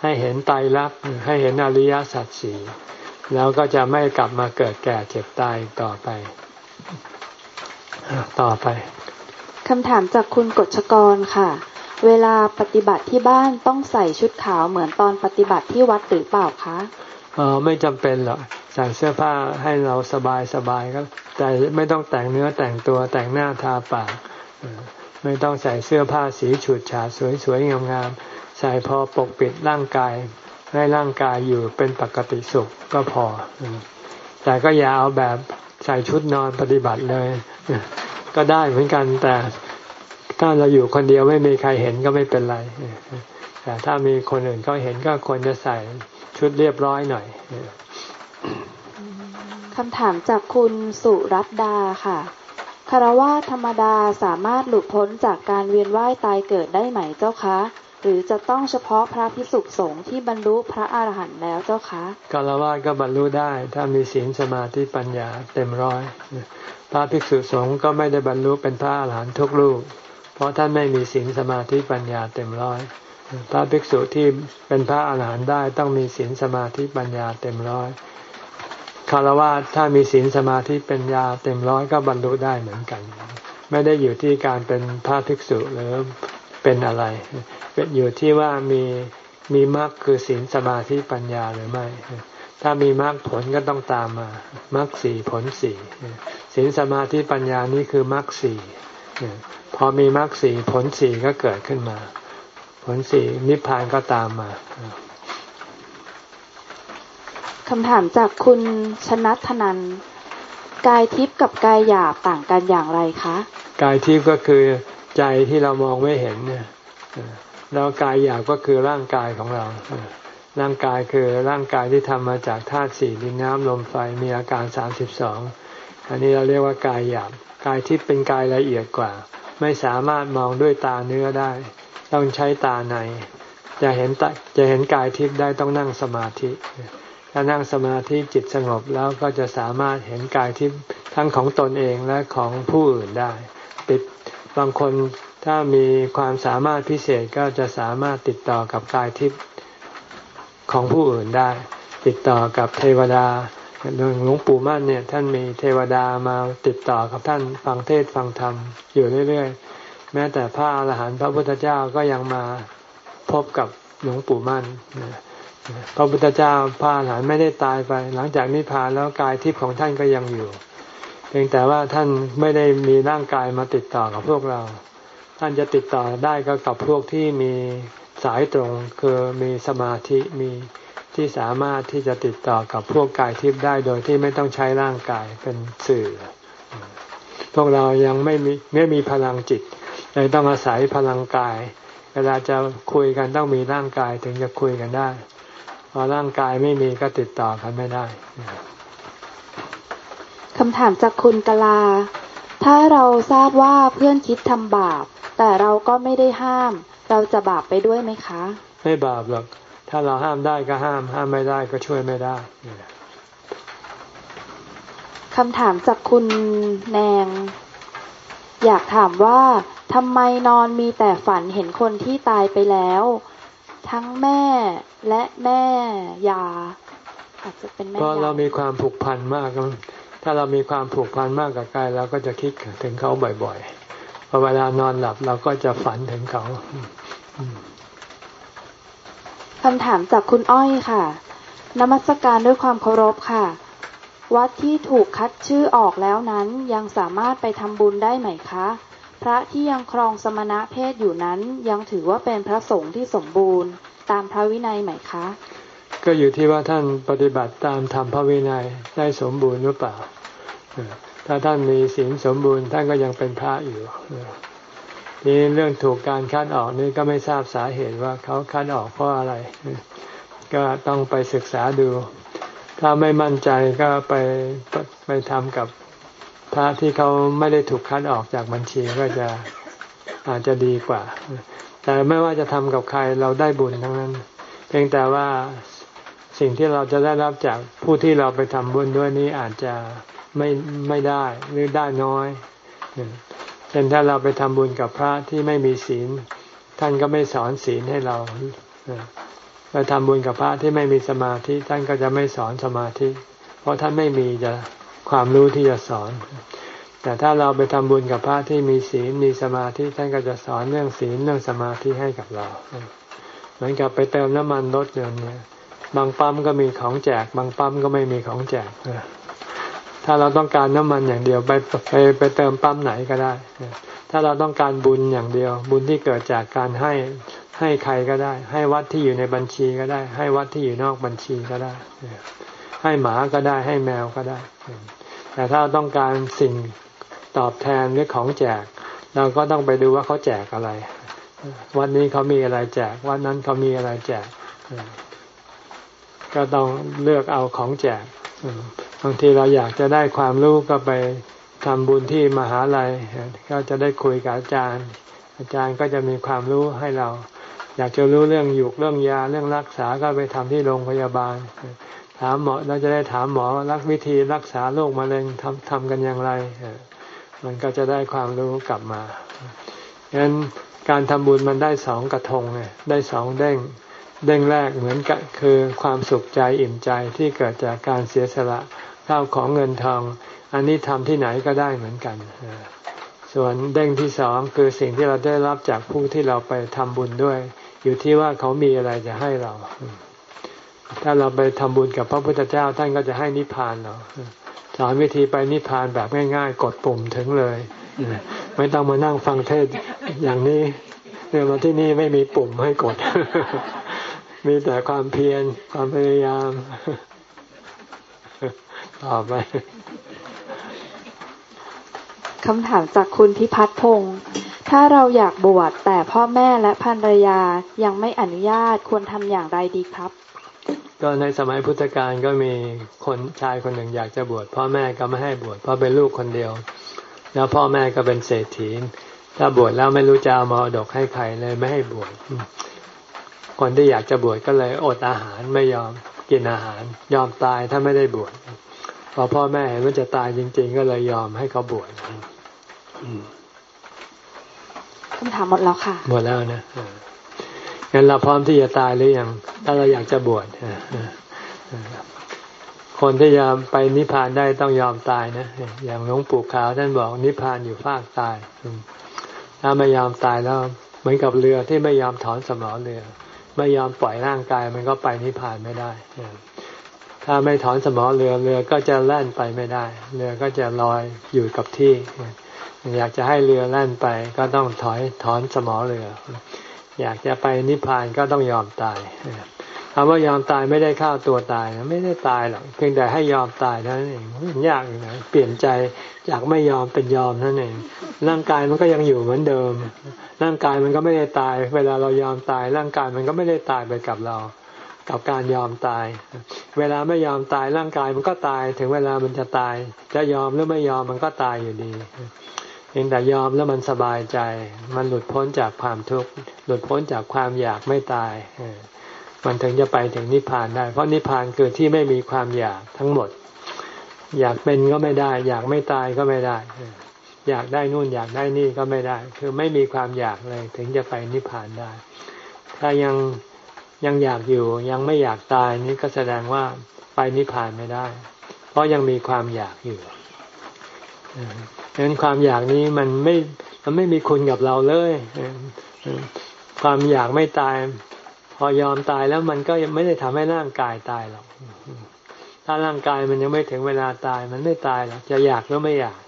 ให้เห็นไตรลักษณ์ให้เห็นอริยสัจสี่แล้วก็จะไม่กลับมาเกิดแก่เจ็บตายต่อไป ต่อไปคำถามจากคุณกฎชกรค่ะ เวลาปฏิบัติที่บ้านต้องใส่ชุดขาวเหมือนตอนปฏิบัติที่วัดหรือเปล่าคะเออไม่จำเป็นหรอกใส่เสื้อผ้าให้เราสบายสบายก็แต่ไม่ต้องแต่งเนื้อแต่งตัวแต่งหน้าทาปากไม่ต้องใส่เสื้อผ้าสีฉูดฉาดสวยๆงามๆ ใส่พอปกปิดร่างกาย ให้ร่างกายอยู่เป็นปกติสุขก็พอ แต่ก็อย่าเอาแบบใส่ชุดนอนปฏิบัติเลย ก็ได้เหมือนกันแต่ถ้าเราอยู่คนเดียวไม่มีใครเห็นก็ไม่เป็นไรแต่ถ้ามีคนอื่นเขาเห็นก็ควรจะใส่ชุดเรียบร้อยหน่อยคำถามจากคุณสุรัตดาค่ะคารวะธรรมดาสามารถหลุดพ้นจากการเวียนว่ายตายเกิดได้ไหมเจ้าคะ หรือจะต้องเฉพาะพระพิสุสงฆ์ที่บรรลุพระอาหารหันต์แล้วเจ้าคะกาลวาก็บรรลุได้ ถ้ามีศีลสมาธิปัญญาเต็มร้อย พระภิกษุสงฆ์ก็ไม่ได้บรรลุเป็นพระอาหารหันต์ทุกรูป เพราะท่านไม่มีศีลสมาธิปัญญาเต็มร้อย พระภิกษุที่เป็นพระอาหารหันต์ได้ต้องมีศีลสมาธิปัญญาเต็มร้อยคารวะถ้ามีศีลสมาธิปัญญาเต็มร้อยก็บรรลุได้เหมือนกัน ไม่ได้อยู่ที่การเป็นพระภิกษุหรือ เป็นอะไรเป็นอยู่ที่ว่ามีมีมรรคคือศีลสมาธิปัญญาหรือไม่ ถ้ามีมรรคผลก็ต้องตามมามรรคสี่ผลสี่ศีลสมาธิปัญญานี่คือมรรคสี่พอมีมรรคสี่ผลสี่ก็เกิดขึ้นมา ผลสี่นิพพานก็ตามมาคำถามจากคุณชนัทนันกายทิพย์กับกายหยาบต่างกันอย่างไรคะ กายทิพย์ก็คือ ใจที่เรามองไม่เห็นเนี่ยแล้วกายหยาบก็คือร่างกายของเรา ร่างกายคือร่างกายที่ทำมาจากธาตุสี่ดินน้ำลมไฟมีอาการสามสิบสองอันนี้เราเรียกว่ากายหยาบกายที่เป็นกายละเอียดกว่า ไม่สามารถมองด้วยตาเนื้อได้ ต้องใช้ตาใน จะเห็นจะเห็นกายทิพย์ได้ต้องนั่งสมาธิ ถ้านั่งสมาธิจิตสงบแล้วก็จะสามารถเห็นกายทิพย์ทั้งของตนเองและของผู้อื่นได้ ติด บางคนถ้ามีความสามารถพิเศษก็จะสามารถติดต่อกับกายทิพย์ของผู้อื่นได้ ติดต่อกับเทวดาหลวงปู่มั่นเนี่ย ท่านมีเทวดามาติดต่อกับท่านฟังเทศฟังธรรมอยู่เรื่อยๆ แม้แต่พระอรหันต์พระพุทธเจ้าก็ยังมาพบกับหลวงปู่มั่นพระพุทธเจ้าพระอรหันต์ไม่ได้ตายไป หลังจากนิพพานแล้วกายทิพย์ของท่านก็ยังอยู่ เพียงแต่ว่าท่านไม่ได้มีร่างกายมาติดต่อกับพวกเรา ท่านจะติดต่อได้ก็กับพวกที่มีสายตรงคือมีสมาธิมีที่สามารถที่จะติดต่อกับพวกกายทิพย์ได้โดยที่ไม่ต้องใช้ร่างกายเป็นสื่อ พวกเรายังไม่มีไม่มีพลังจิตเลยต้องอาศัยพลังกาย เวลาจะคุยกันต้องมีร่างกายถึงจะคุยกันได้ พอร่างกายไม่มีก็ติดต่อกันไม่ได้ คำถามจากคุณกลา ถ้าเราทราบว่าเพื่อนคิดทำบาป แต่เราก็ไม่ได้ห้าม เราจะบาปไปด้วยไหมคะ ไม่บาปหรอก ถ้าเราห้ามได้ก็ห้าม ห้ามไม่ได้ก็ช่วยไม่ได้คำถามจากคุณแนง อยากถามว่าทำไมนอนมีแต่ฝันเห็นคนที่ตายไปแล้ว ทั้งแม่และแม่ยาอาจจะเป็นแม่เพราะเรามีความผูกพันมาก ถ้าเรามีความผูกพันมากกับกายเราก็จะคิดถึงเขาบ่อยๆพอเวลานอนหลับเราก็จะฝันถึงเขาคำถามจากคุณอ้อยค่ะนมัสการด้วยความเคารพค่ะ วัดที่ถูกคัดชื่อออกแล้วนั้นยังสามารถไปทำบุญได้ไหมคะ พระที่ยังครองสมณะเพศอยู่นั้น ยังถือว่าเป็นพระสงฆ์ที่สมบูรณ์ ตามพระวินัยไหมคะ ก็อยู่ที่ว่าท่านปฏิบัติตามธรรมพระวินัยได้สมบูรณ์หรือเปล่า ถ้าท่านมีศีลสมบูรณ์ท่านก็ยังเป็นพระอยู่นี่เรื่องถูกการคัดออกนี่ก็ไม่ทราบสาเหตุว่าเขาคัดออกเพราะอะไร ก็ต้องไปศึกษาดู ถ้าไม่มั่นใจก็ไปไปทำกับพระที่เขาไม่ได้ถูกคัดออกจากบัญชีก็จะอาจจะดีกว่า แต่ไม่ว่าจะทำกับใครเราได้บุญทั้งนั้น เพียงแต่ว่าสิ่งที่เราจะได้รับจากผู้ที่เราไปทำบุญด้วยนี้อาจจะ ไม่ไม่ได้หรือได้น้อยเช่นถ้าเราไปทำบุญกับพระที่ไม่มีศีล ท่านก็ไม่สอนศีลให้เราไปทำบุญกับพระที่ไม่มีสมาธิ ท่านก็จะไม่สอนสมาธิ เพราะท่านไม่มีจะความรู้ที่จะสอน แต่ถ้าเราไปทำบุญกับพระที่มีศีลมีสมาธิ ท่านก็จะสอนเรื่องศีลเรื่องสมาธิให้กับเรา เหมือนกับไปเติมน้ำมันรถยนต์เนี่ยบางปั๊มก็มีของแจก บางปั๊มก็ไม่มีของแจก ถ้าเราต้องการน้ำมันอย่างเดียวไปไปไปเติมปั๊มไหนก็ได้ ถ้าเราต้องการบุญอย่างเดียว บุญที่เกิดจากการให้ให้ใครก็ได้ ให้วัดที่อยู่ในบัญชีก็ได้ ให้วัดที่อยู่นอกบัญชีก็ได้ ให้หมาก็ได้ให้แมวก็ได้ แต่ถ้าต้องการสิ่งตอบแทนหรือของแจก เราก็ต้องไปดูว่าเขาแจกอะไร วันนี้เขามีอะไรแจกวันนั้นเขามีอะไรแจก ก็ต้องเลือกเอาของแจก บางทีเราอยากจะได้ความรู้ก็ไปทำบุญที่มหาลัย ก็จะได้คุยกับอาจารย์ อาจารย์ก็จะมีความรู้ให้เรา อยากจะรู้เรื่องหยุกเรื่องยาเรื่องรักษาก็ไปทำที่โรงพยาบาล ถามหมอเราจะได้ถามหมอรักวิธีรักษาโรคมะเร็งทำทำกันอย่างไร มันก็จะได้ความรู้กลับมาฉะนั้นการทำบุญมันได้สองกระทงไงได้สองเด้ง เด้งแรกเหมือนกับคือความสุขใจอิ่มใจที่เกิดจากการเสียสละข้าวของเงินทอง อันนี้ทำที่ไหนก็ได้เหมือนกัน ส่วนเด้งที่สองคือสิ่งที่เราได้รับจากผู้ที่เราไปทำบุญด้วย อยู่ที่ว่าเขามีอะไรจะให้เรา ถ้าเราไปทำบุญกับพระพุทธเจ้าท่านก็จะให้นิพพานเราสอนวิธีไปนิพพานแบบง่าย ๆ กดปุ่มถึงเลยไม่ต้องมานั่งฟังเทศอย่างนี้เนี่ยมาที่นี่ไม่มีปุ่มให้กด มีแต่ความเพียรความพยายาม ต่อไปคำถามจากคุณพิพัฒน์พงศ์ถ้าเราอยากบวชแต่พ่อแม่และภรรยายังไม่อนุญาตควรทำอย่างไรดีครับ ก็ในสมัยพุทธกาลก็มีคนชายคนหนึ่งอยากจะบวชพ่อแม่ก็ไม่ให้บวชเพราะเป็นลูกคนเดียว แล้วพ่อแม่ก็เป็นเศรษฐีถ้าบวชแล้วไม่รู้จะเอามรดกให้ใครเลยไม่ให้บวช คนที่อยากจะบวชก็เลยอดอาหารไม่ยอมกินอาหาร ยอมตายถ้าไม่ได้บวชพอพ่อแม่เห็นว่าจะตายจริง ๆ ก็เลยยอมให้เขาบวชคำถามหมดแล้วค่ะ หมดแล้วนะงั้นเราพร้อมที่จะตายหรือยังถ้าเราอยากจะบวชคนที่จะไปนิพพานได้ต้องยอมตายนะอย่างหลวงปู่ขาวท่านบอกนิพพานอยู่ภาคตายถ้าไม่ยอมตายแล้ว เหมือนกับเรือที่ไม่ยอมถอนสมอเรือ ไม่ยอมปล่อยร่างกายมันก็ไปนิพพานไม่ได้ ถ้าไม่ถอนสมอเรือเรือก็จะแล่นไปไม่ได้ เรือก็จะลอยอยู่กับที่ อยากจะให้เรือแล่นไปก็ต้องถอยถอนสมอเรือ อยากจะไปนิพพานก็ต้องยอมตาย คำว่ายอมตายไม่ได้ฆ่าตัวตายไม่ได้ตายหรอกเพียงแต่ให้ยอมตายเท่านั้นเองมันยากอย่างไรเปลี่ยนใจจากไม่ยอมเป็นยอมเท่านั้นเองร่างกายมันก็ยังอยู่เหมือนเดิม ร่างกายมันก็ไม่ได้ตาย เวลาเรายอมตาย ร่างกายมันก็ไม่ได้ตายไปกับเรา กับการยอมตาย เวลาไม่ยอมตายร่างกายมันก็ตาย ถึงเวลามันจะตาย จะยอมหรือไม่ยอมมันก็ตายอยู่ดีเพียงแต่ยอมแล้วมันสบายใจ มันหลุดพ้นจากความทุกข์หลุดพ้นจากความอยากไม่ตาย มันถึงจะไปถึงนิพพานได้ เพราะนิพพานคือที่ไม่มีความอยากทั้งหมด อยากเป็นก็ไม่ได้ อยากไม่ตายก็ไม่ได้ อยากได้นู่นอยากได้นี่ก็ไม่ได้ คือไม่มีความอยากเลยถึงจะไปนิพพานได้ ถ้ายังยังอยากอยู่ยังไม่อยากตายนี่ก็แสดงว่าไปนิพพานไม่ได้ เพราะยังมีความอยากอยู่ดังนั้นความอยากนี้มันไม่มันไม่มีคุณกับเราเลย ความอยากไม่ตาย พอยอมตายแล้วมันก็ยังไม่ได้ทำให้ร่างกายตายหรอกถ้าร่างกายมันยังไม่ถึงเวลาตายมันไม่ตายหรอกจะอยากหรือไม่อยาก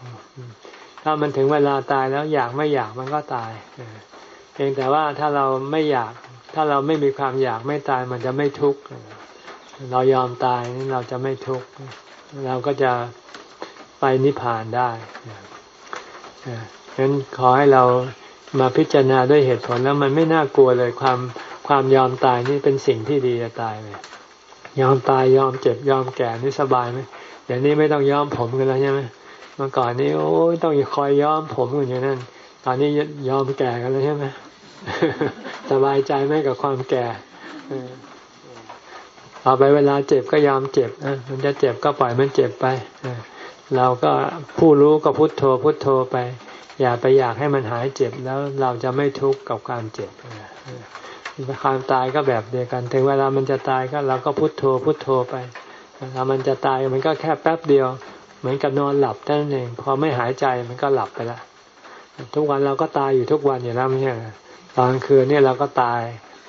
ถ้ามันถึงเวลาตายแล้วอยากไม่อยากมันก็ตายเพียงแต่ว่าถ้าเราไม่อยาก ถ้าเราไม่มีความอยากไม่ตายมันจะไม่ทุกข์เรายอมตายนี่เราจะไม่ทุกข์เราก็จะไปนิพพานได้ฉะนั้นขอให้เรามาพิจารณาด้วยเหตุผลแล้วมันไม่น่ากลัวเลยความ ความยอมตายนี่เป็นสิ่งที่ดีจะตายเลยยอมตายยอมเจ็บยอมแก่นี่สบายไหมเดี๋ยวนี้ไม่ต้องยอมผมกันแล้วใช่ไหมเมื่อก่อนนี้โอ้ยต้องคอยยอมผมกันอย่างนั้นตอนนี้ยอมแก่กันแล้วใช่ไหมสบายใจไหมกับความแก่เอาไปเวลาเจ็บก็ยอมเจ็บนะมันจะเจ็บก็ปล่อยมันเจ็บไปเราก็ผู้รู้ก็พุโทโธพุโทโธไป อย่าไปอยากให้มันหายเจ็บแล้วเราจะไม่ทุกข์กับความเจ็บ ความตายก็แบบเดียวกัน ถึงเวลามันจะตายก็เราก็พุโทโธพุโทโธไปถ้ามันจะตายมันก็แค่แป๊บเดียว เหมือนกับนอนหลับท่านั้นเองพอไม่หายใจมันก็หลับไปละทุกวันเราก็ตายอยู่ทุกวันอยู่แล้วไม่ใช่ตอนคืนเนี่ยเราก็ตาย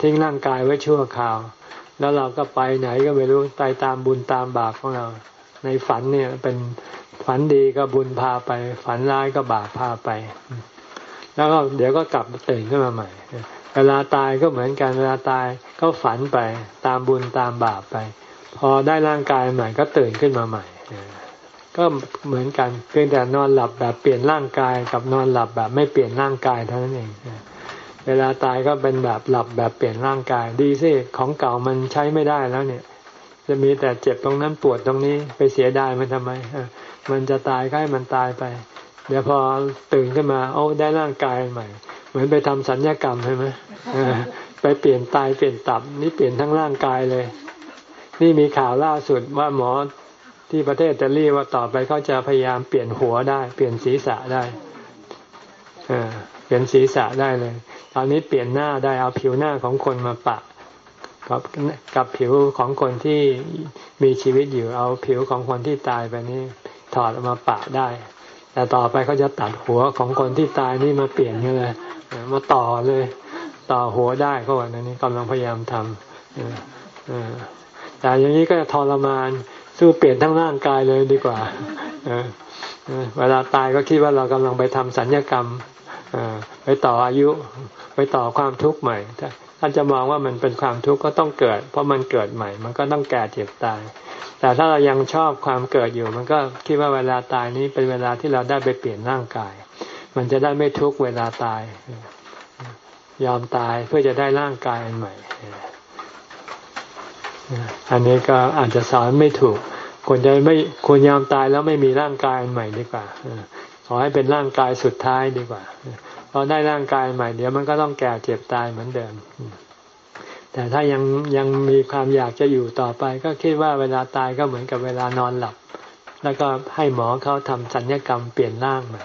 ทิ้งร่างกายไว้ชั่วคราว แล้วเราก็ไปไหนก็ไม่รู้ตายตามบุญตามบาปของเรา ในฝันเนี่ยเป็นฝันดีก็บุญพาไป ฝันร้ายก็บาปพาไป แล้วก็เดี๋ยวก็กลับตื่นขึ้นมาใหม่ เวลาตายก็เหมือนกันเวลาตายก็ฝันไปตามบุญตามบาปไป พอได้ร่างกายใหม่ก็ตื่นขึ้นมาใหม่ ก็เหมือนกันเพียงแต่นอนหลับแบบเปลี่ยนร่างกายกับนอนหลับแบบไม่เปลี่ยนร่างกายเท่านั้นเองเวลาตายก็เป็นแบบหลับแบบเปลี่ยนร่างกาย ดีสิของเก่ามันใช้ไม่ได้แล้วเนี่ย จะมีแต่เจ็บตรงนั้นปวดตรงนี้ไปเสียดายมันทำไมมันจะตายก็ให้มันตายไป เดี๋ยวพอตื่นขึ้นมาโอ้ได้ร่างกายใหม่ เหมือนไปทำสัญญกรรมใช่ไหมไปเปลี่ยนตายเปลี่ยนตับ นี่เปลี่ยนทั้งร่างกายเลย นี่มีข่าวล่าสุดว่าหมอที่ประเทศอิตาลีว่าต่อไปเขาจะพยายามเปลี่ยนหัวได้ เปลี่ยนศีรษะได้เปลี่ยนศีรษะได้เลย ตอนนี้เปลี่ยนหน้าได้เอาผิวหน้าของคนมาปะกับกับผิวของคนที่มีชีวิตอยู่เอาผิวของคนที่ตายไปนี่ถอดออกมาปะได้ แต่ต่อไปเขาจะตัดหัวของคนที่ตายนี่มาเปลี่ยนกันเลย มาต่อเลย ต่อหัวได้เขาบอกนี้กำลังพยายามทำแต่อย่างนี้ก็จะทรมานสู้เปลี่ยนทั้งร่างกายเลยดีกว่าเวลาตายก็คิดว่าเรากำลังไปทำสัญญกรรมไปต่ออายุ ไปต่อความทุกข์ใหม่ถ้าจะมองว่ามันเป็นความทุกข์ก็ต้องเกิด เพราะมันเกิดใหม่ มันก็ต้องแก่เจ็บตาย แต่ถ้าเรายังชอบความเกิดอยู่ มันก็คิดว่าเวลาตายนี้เป็นเวลาที่เราได้ไปเปลี่ยนร่างกาย มันจะได้ไม่ทุกเวลาตาย ยอมตายเพื่อจะได้ร่างกายอันใหม่ อันนี้ก็อาจจะสอนไม่ถูกควรจะไม่ควรยอมตายแล้วไม่มีร่างกายอันใหม่ดีกว่าขอให้เป็นร่างกายสุดท้ายดีกว่าพอได้ร่างกายใหม่เดี๋ยวมันก็ต้องแก่เจ็บตายเหมือนเดิม แต่ถ้ายังยังมีความอยากจะอยู่ต่อไป ก็คิดว่าเวลาตายก็เหมือนกับเวลานอนหลับ แล้วก็ให้หมอเขาทำสัญญกรรมเปลี่ยนร่างใหม่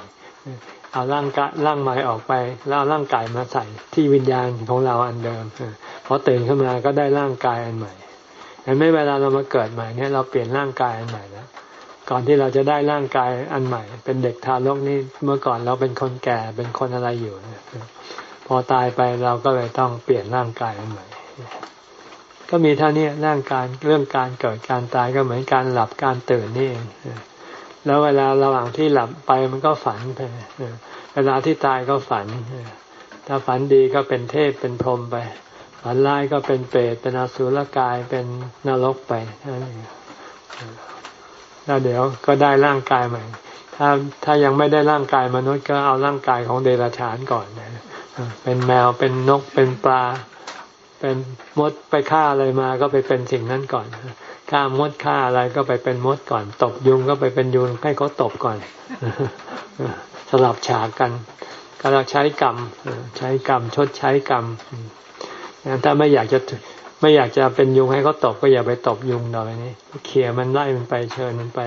เอาร่างกายร่างใหม่ออกไป แล้วร่างกายมาใส่ที่วิญญาณของเราอันเดิมพอตื่นขึ้นมาก็ได้ร่างกายอันใหม่เห็นไหมเวลาเรามาเกิดใหม่เนี่ยเราเปลี่ยนร่างกายอันใหม่แล้วก่อนที่เราจะได้ร่างกายอันใหม่ เป็นเด็กทารกนี่เมื่อก่อนเราเป็นคนแก่เป็นคนอะไรอยู่พอตายไปเราก็เลยต้องเปลี่ยนร่างกายอันใหม่ ก็มีเท่านี้ร่างกายเรื่องการเกิดการตายก็เหมือนการหลับการตื่นนี่เอง แล้วเวลาระหว่างที่หลับไปมันก็ฝันไปเวลาที่ตายก็ฝัน ถ้าฝันดีก็เป็นเทพเป็นพรหมไป ฝันร้ายก็เป็นเปรตเป็นอสุรกายเป็นนรกไปแล้วเดี๋ยวก็ได้ร่างกายใหม่ ถ้าถ้ายังไม่ได้ร่างกายมนุษย์ก็เอาร่างกายของเดรัจฉานก่อนเป็นแมวเป็นนกเป็นปลา เป็นมดไปฆ่าอะไรมาก็ไปเป็นสิ่งนั้นก่อน ฆ่ามดฆ่าอะไรก็ไปเป็นมดก่อน ตบยุงก็ไปเป็นยุงให้เขาตบก่อน สลับฉากกันก็เราใช้กรรมใช้กรรมชดใช้กรรมถ้าไม่อยากจะไม่อยากจะเป็นยุงให้เขาตบก็อย่าไปตบยุงหน่อยนี้เขี่ยมันไล่มันไปเชิญมันไป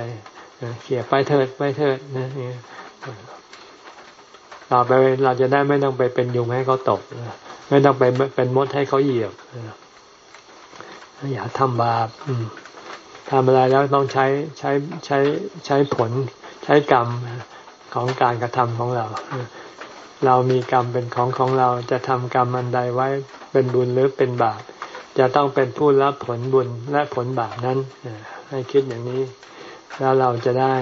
เขี่ยไปเถิดไปเถิดนะนี่ต่อไปเราจะได้ไม่ต้องไปเป็นยุงให้เขาตบไม่ต้องไปเป็นมดให้เขาเหยียบอย่าทำบาป ทำอะไรแล้วต้องใช้ใช้ใช้ใช้ผลใช้กรรมของการกระทำของเรา เรามีกรรมเป็นของของเราจะทำกรรมอันใดไว้เป็นบุญหรือเป็นบาป จะต้องเป็นผู้รับผลบุญและผลบาปนั้นให้คิดอย่างนี้ แล้วเราจะได้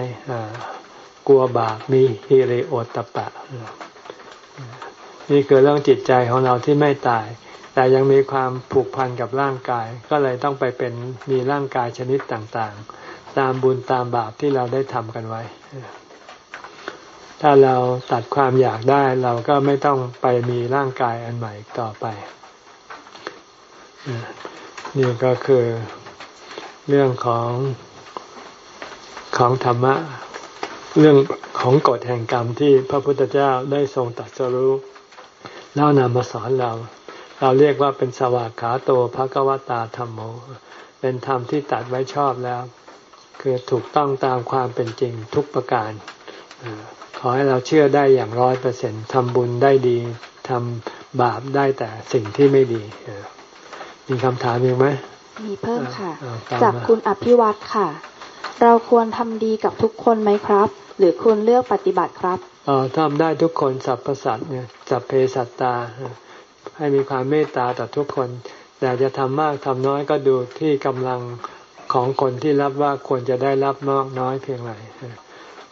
กลัวบาปมีฮิริโอตตปะ นี่คือเรื่องจิตใจของเราที่ไม่ตาย แต่ยังมีความผูกพันกับร่างกาย ก็เลยต้องไปเป็นมีร่างกายชนิดต่างๆ ตามบุญตามบาปที่เราได้ทำกันไว้ ถ้าเราตัดความอยากได้เราก็ไม่ต้องไปมีร่างกายอันใหม่ต่อไป นี่ก็คือเรื่องของของธรรมะ เรื่องของกฎแห่งกรรมที่พระพุทธเจ้าได้ทรงตัดสรู้แล้วนำมาสอนเรา เราเรียกว่าเป็นสวากขาโตภะกวตาธรรมโม เป็นธรรมที่ตัดไว้ชอบแล้ว คือถูกต้องตามความเป็นจริงทุกประการ ขอให้เราเชื่อได้อย่างร้อยเปอร์เซ็นทำบุญได้ดีทำบาปได้แต่สิ่งที่ไม่ดี มีคำถามอีกไหม มีเพิ่มค่ะ จากคุณอภิวัตค่ะ เราควรทำดีกับทุกคนไหมครับ หรือควรเลือกปฏิบัติครับอ๋อทำได้ทุกคนสรรพสัตว์เนี่ยสัพเพสัตตา ให้มีความเมตตาต่อทุกคน แต่จะทำมากทำน้อยก็ดูที่กำลังของคนที่รับว่าควรจะได้รับมากน้อยเพียงไร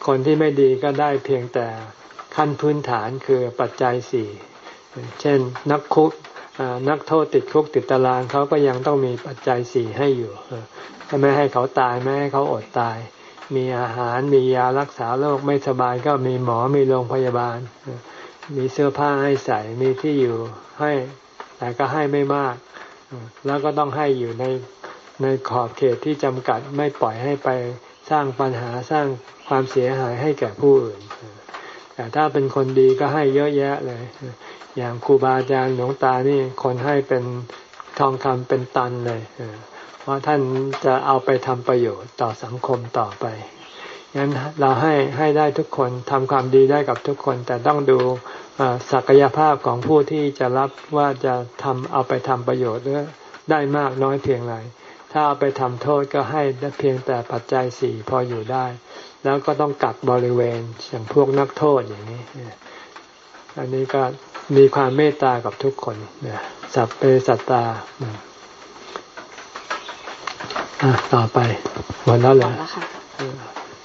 คนที่ไม่ดีก็ได้เพียงแต่ขั้นพื้นฐานคือปัจจัยสี่เช่นนักคุกนักโทษติดคุกติดตารางเขาก็ยังต้องมีปัจจัยสี่ให้อยู่ถ้าไม่ให้เขาตายไม่ให้เขาอดตาย มีอาหารมียารักษาโรคไม่สบายก็มีหมอมีโรงพยาบาล มีเสื้อผ้าให้ใส่มีที่อยู่ให้ แต่ก็ให้ไม่มาก แล้วก็ต้องให้อยู่ในในขอบเขตที่จำกัดไม่ปล่อยให้ไปสร้างปัญหาสร้างความเสียหายให้แก่ผู้อื่น แต่ถ้าเป็นคนดีก็ให้เยอะแยะเลย อย่างครูบาอาจารย์หลวงตานี่คนให้เป็นทองคำเป็นตันเลยเพราะท่านจะเอาไปทำประโยชน์ต่อสังคมต่อไป งั้นเราให้ให้ได้ทุกคนทำความดีได้กับทุกคน แต่ต้องดูศักยภาพของผู้ที่จะรับว่าจะทำเอาไปทำประโยชน์ได้มากน้อยเพียงไรถ้าเอาไปทำโทษก็ให้เพียงแต่ปัจจัยสี่พออยู่ได้ แล้วก็ต้องกักบริเวณอย่างพวกนักโทษอย่างนี้ อันนี้ก็มีความเมตตากับทุกคนนะสัพเพสัตตาอะต่อไปหมดแล้วเหรอ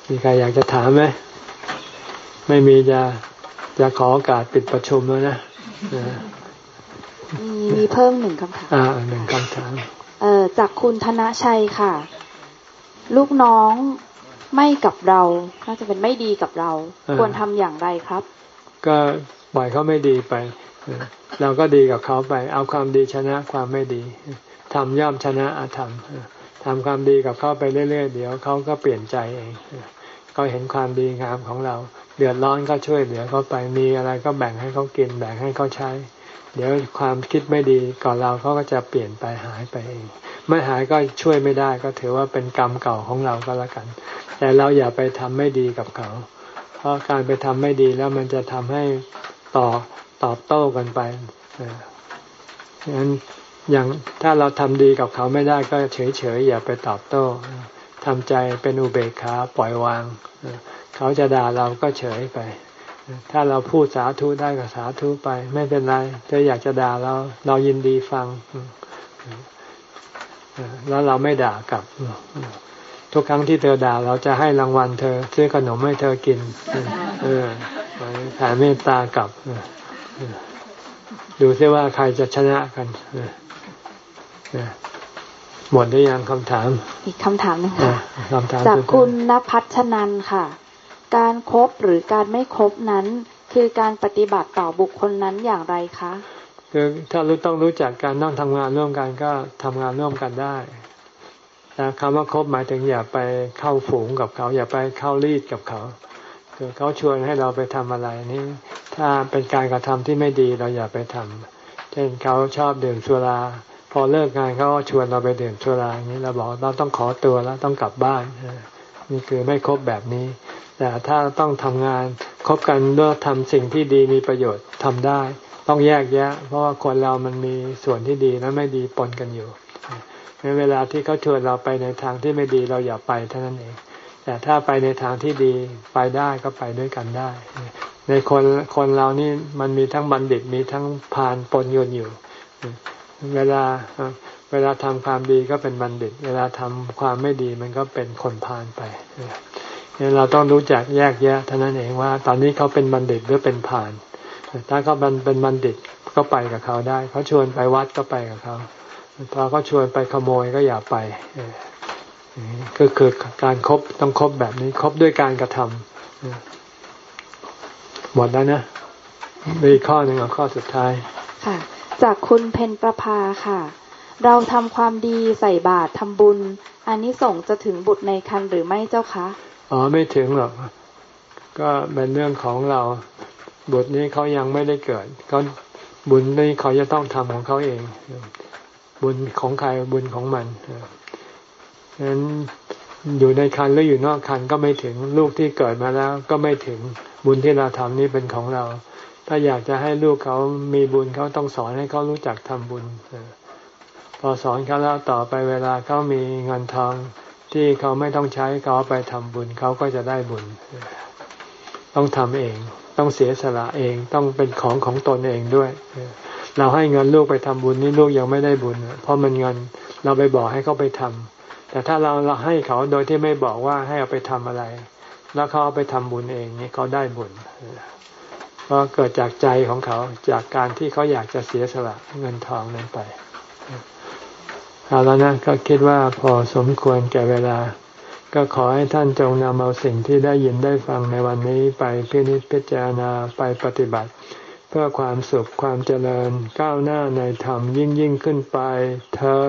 มีใครอยากจะถามไหมไม่มีจะจะขอโอกาสปิดประชุมแล้วนะมีมีเพิ่มหนึ่งคำถามอ่าหนึ่งคำถามเอ่อจากคุณธนชัยค่ะ ลูกน้องไม่กับเราน่าจะเป็นไม่ดีกับเรา ควรทำอย่างไรครับ ก็ปล่อยเขาไม่ดีไป เราก็ดีกับเขาไป เอาความดีชนะความไม่ดีทำย่อมชนะอาธรรมทำความดีกับเขาไปเรื่อยๆ เดี๋ยวเขาก็เปลี่ยนใจเอง เขาเห็นความดีงามของเรา เดือดร้อนก็ช่วยเหลือเขาไปมีอะไรก็แบ่งให้เขากินแบ่งให้เขาใช้ เดี๋ยวความคิดไม่ดีก่อนเราเขาก็จะเปลี่ยนไปหายไปเองไม่หายก็ช่วยไม่ได้ก็ถือว่าเป็นกรรมเก่าของเราก็แล้วกัน แต่เราอย่าไปทำไม่ดีกับเขา เพราะการไปทำไม่ดีแล้วมันจะทำให้ต่อตอบโต้กันไปฉะนั้นอย่างถ้าเราทำดีกับเขาไม่ได้ก็เฉยเฉยอย่าไปตอบโต้ ทำใจเป็นอุเบกขาปล่อยวาง เขาจะด่าเราก็เฉยไป ถ้าเราพูดสาธุได้ก็สาธุไป ไม่เป็นไรถ้าอยากจะด่าเราเรายินดีฟัง แล้วเราไม่ด่ากลับ ทุกครั้งที่เธอด่าเราจะให้รางวัลเธอ ซื้อขนมให้เธอกินเออแผ่เมตตากลับดูซิว่าใครจะชนะกัน หมดได้ยังคำถาม อีกคำถามนึงค่ะจากคุณนภัชนันค่ะ การครบหรือการไม่ครบนั้น คือการปฏิบัติต่อบุคคลนั้นอย่างไรคะคือถ้ารู้ต้องรู้จักการต้องทำงานร่วมกันก็ทำงานร่วมกันได้แต่คำว่าคบหมายถึงอย่าไปเข้าฝูงกับเขา อย่าไปเข้ารีดกับเขาคือเขาชวนให้เราไปทำอะไรนี่ถ้าเป็นการกระทำที่ไม่ดีเราอย่าไปทำเช่นเขาชอบดื่มสุรา พอเลิกงานเขาก็ชวนเราไปดื่มสุราอย่างนี้เราบอกเราต้องขอตัวแล้วต้องกลับบ้านนี่คือไม่ครบแบบนี้ แต่ถ้าต้องทำงานคบกันเพื่อทำสิ่งที่ดีมีประโยชน์ทำได้ ต้องแยกแยะ เพราะว่าคนเรามันมีส่วนที่ดีและไม่ดีปนกันอยู่ในเวลาที่เขาชวนเราไปในทางที่ไม่ดีเราอย่าไปเท่านั้นเอง แต่ถ้าไปในทางที่ดีไปได้ก็ไปด้วยกันได้ ในคนคนเรานี่มันมีทั้งบัณฑิตมีทั้งพานปนยนอยู่ เวลาเวลาทำความดีก็เป็นบัณฑิต เวลาทำความไม่ดีมันก็เป็นคนพานไปเราต้องรู้จักแยกแยะเท่านั้นเองว่า ตอนนี้เขาเป็นบัณฑิตหรือเป็นพานถ้าเขาเป็นบัณฑิตก็ไปกับเขาได้ เขาชวนไปวัดก็ไปกับเขาพอเขาชวนไปขโมยก็อย่าไปก็คือการครบต้องครบแบบนี้ครบด้วยการกระทำหมดแล้วนะมีข้อหนึ่งข้อสุดท้ายค่ะ จากคุณเพนประภาค่ะ เราทำความดีใส่บาตรทำบุญ อันนี้ส่งจะถึงบุตรในคันหรือไม่เจ้าคะ อ๋อไม่ถึงหรอก ก็เป็นเรื่องของเรา บุญนี้เขายังไม่ได้เกิดเขาบุญนี้เขาจะต้องทำของเขาเอง บุญของใครบุญของมันฉะนั้นอยู่ในคันหรืออยู่นอกคันก็ไม่ถึงลูกที่เกิดมาแล้ว ก็ไม่ถึงบุญที่เราทำนี้เป็นของเรา ถ้าอยากจะให้ลูกเขามีบุญเขาต้องสอนให้เขารู้จักทำบุญพอสอนเขาแล้วต่อไปเวลาเขามีเงินทองที่เขาไม่ต้องใช้เขาไปทำบุญเขาก็จะได้บุญ ต้องทำเอง ต้องเสียสละเองต้องเป็นของของตนเองด้วย เราให้เงินลูกไปทำบุญนี่ลูกยังไม่ได้บุญ เพราะมันเงินเราไปบอกให้เขาไปทำแต่ถ้าเราเราให้เขาโดยที่ไม่บอกว่าให้เอาไปทำอะไร แล้วเขาเอาไปทำบุญเองนี่เขาได้บุญ เพราะเกิดจากใจของเขาจากการที่เขาอยากจะเสียสละเงินทองนั้นไปเอาแล้วนะก็คิดว่าพอสมควรแก่เวลา ก็ขอให้ท่านจงนำเอาสิ่งที่ได้ยินได้ฟังในวันนี้ไปพินิจพิจารณาไปปฏิบัติ เพื่อความสุขความเจริญก้าวหน้าในธรรมยิ่งยิ่งขึ้นไปเทอ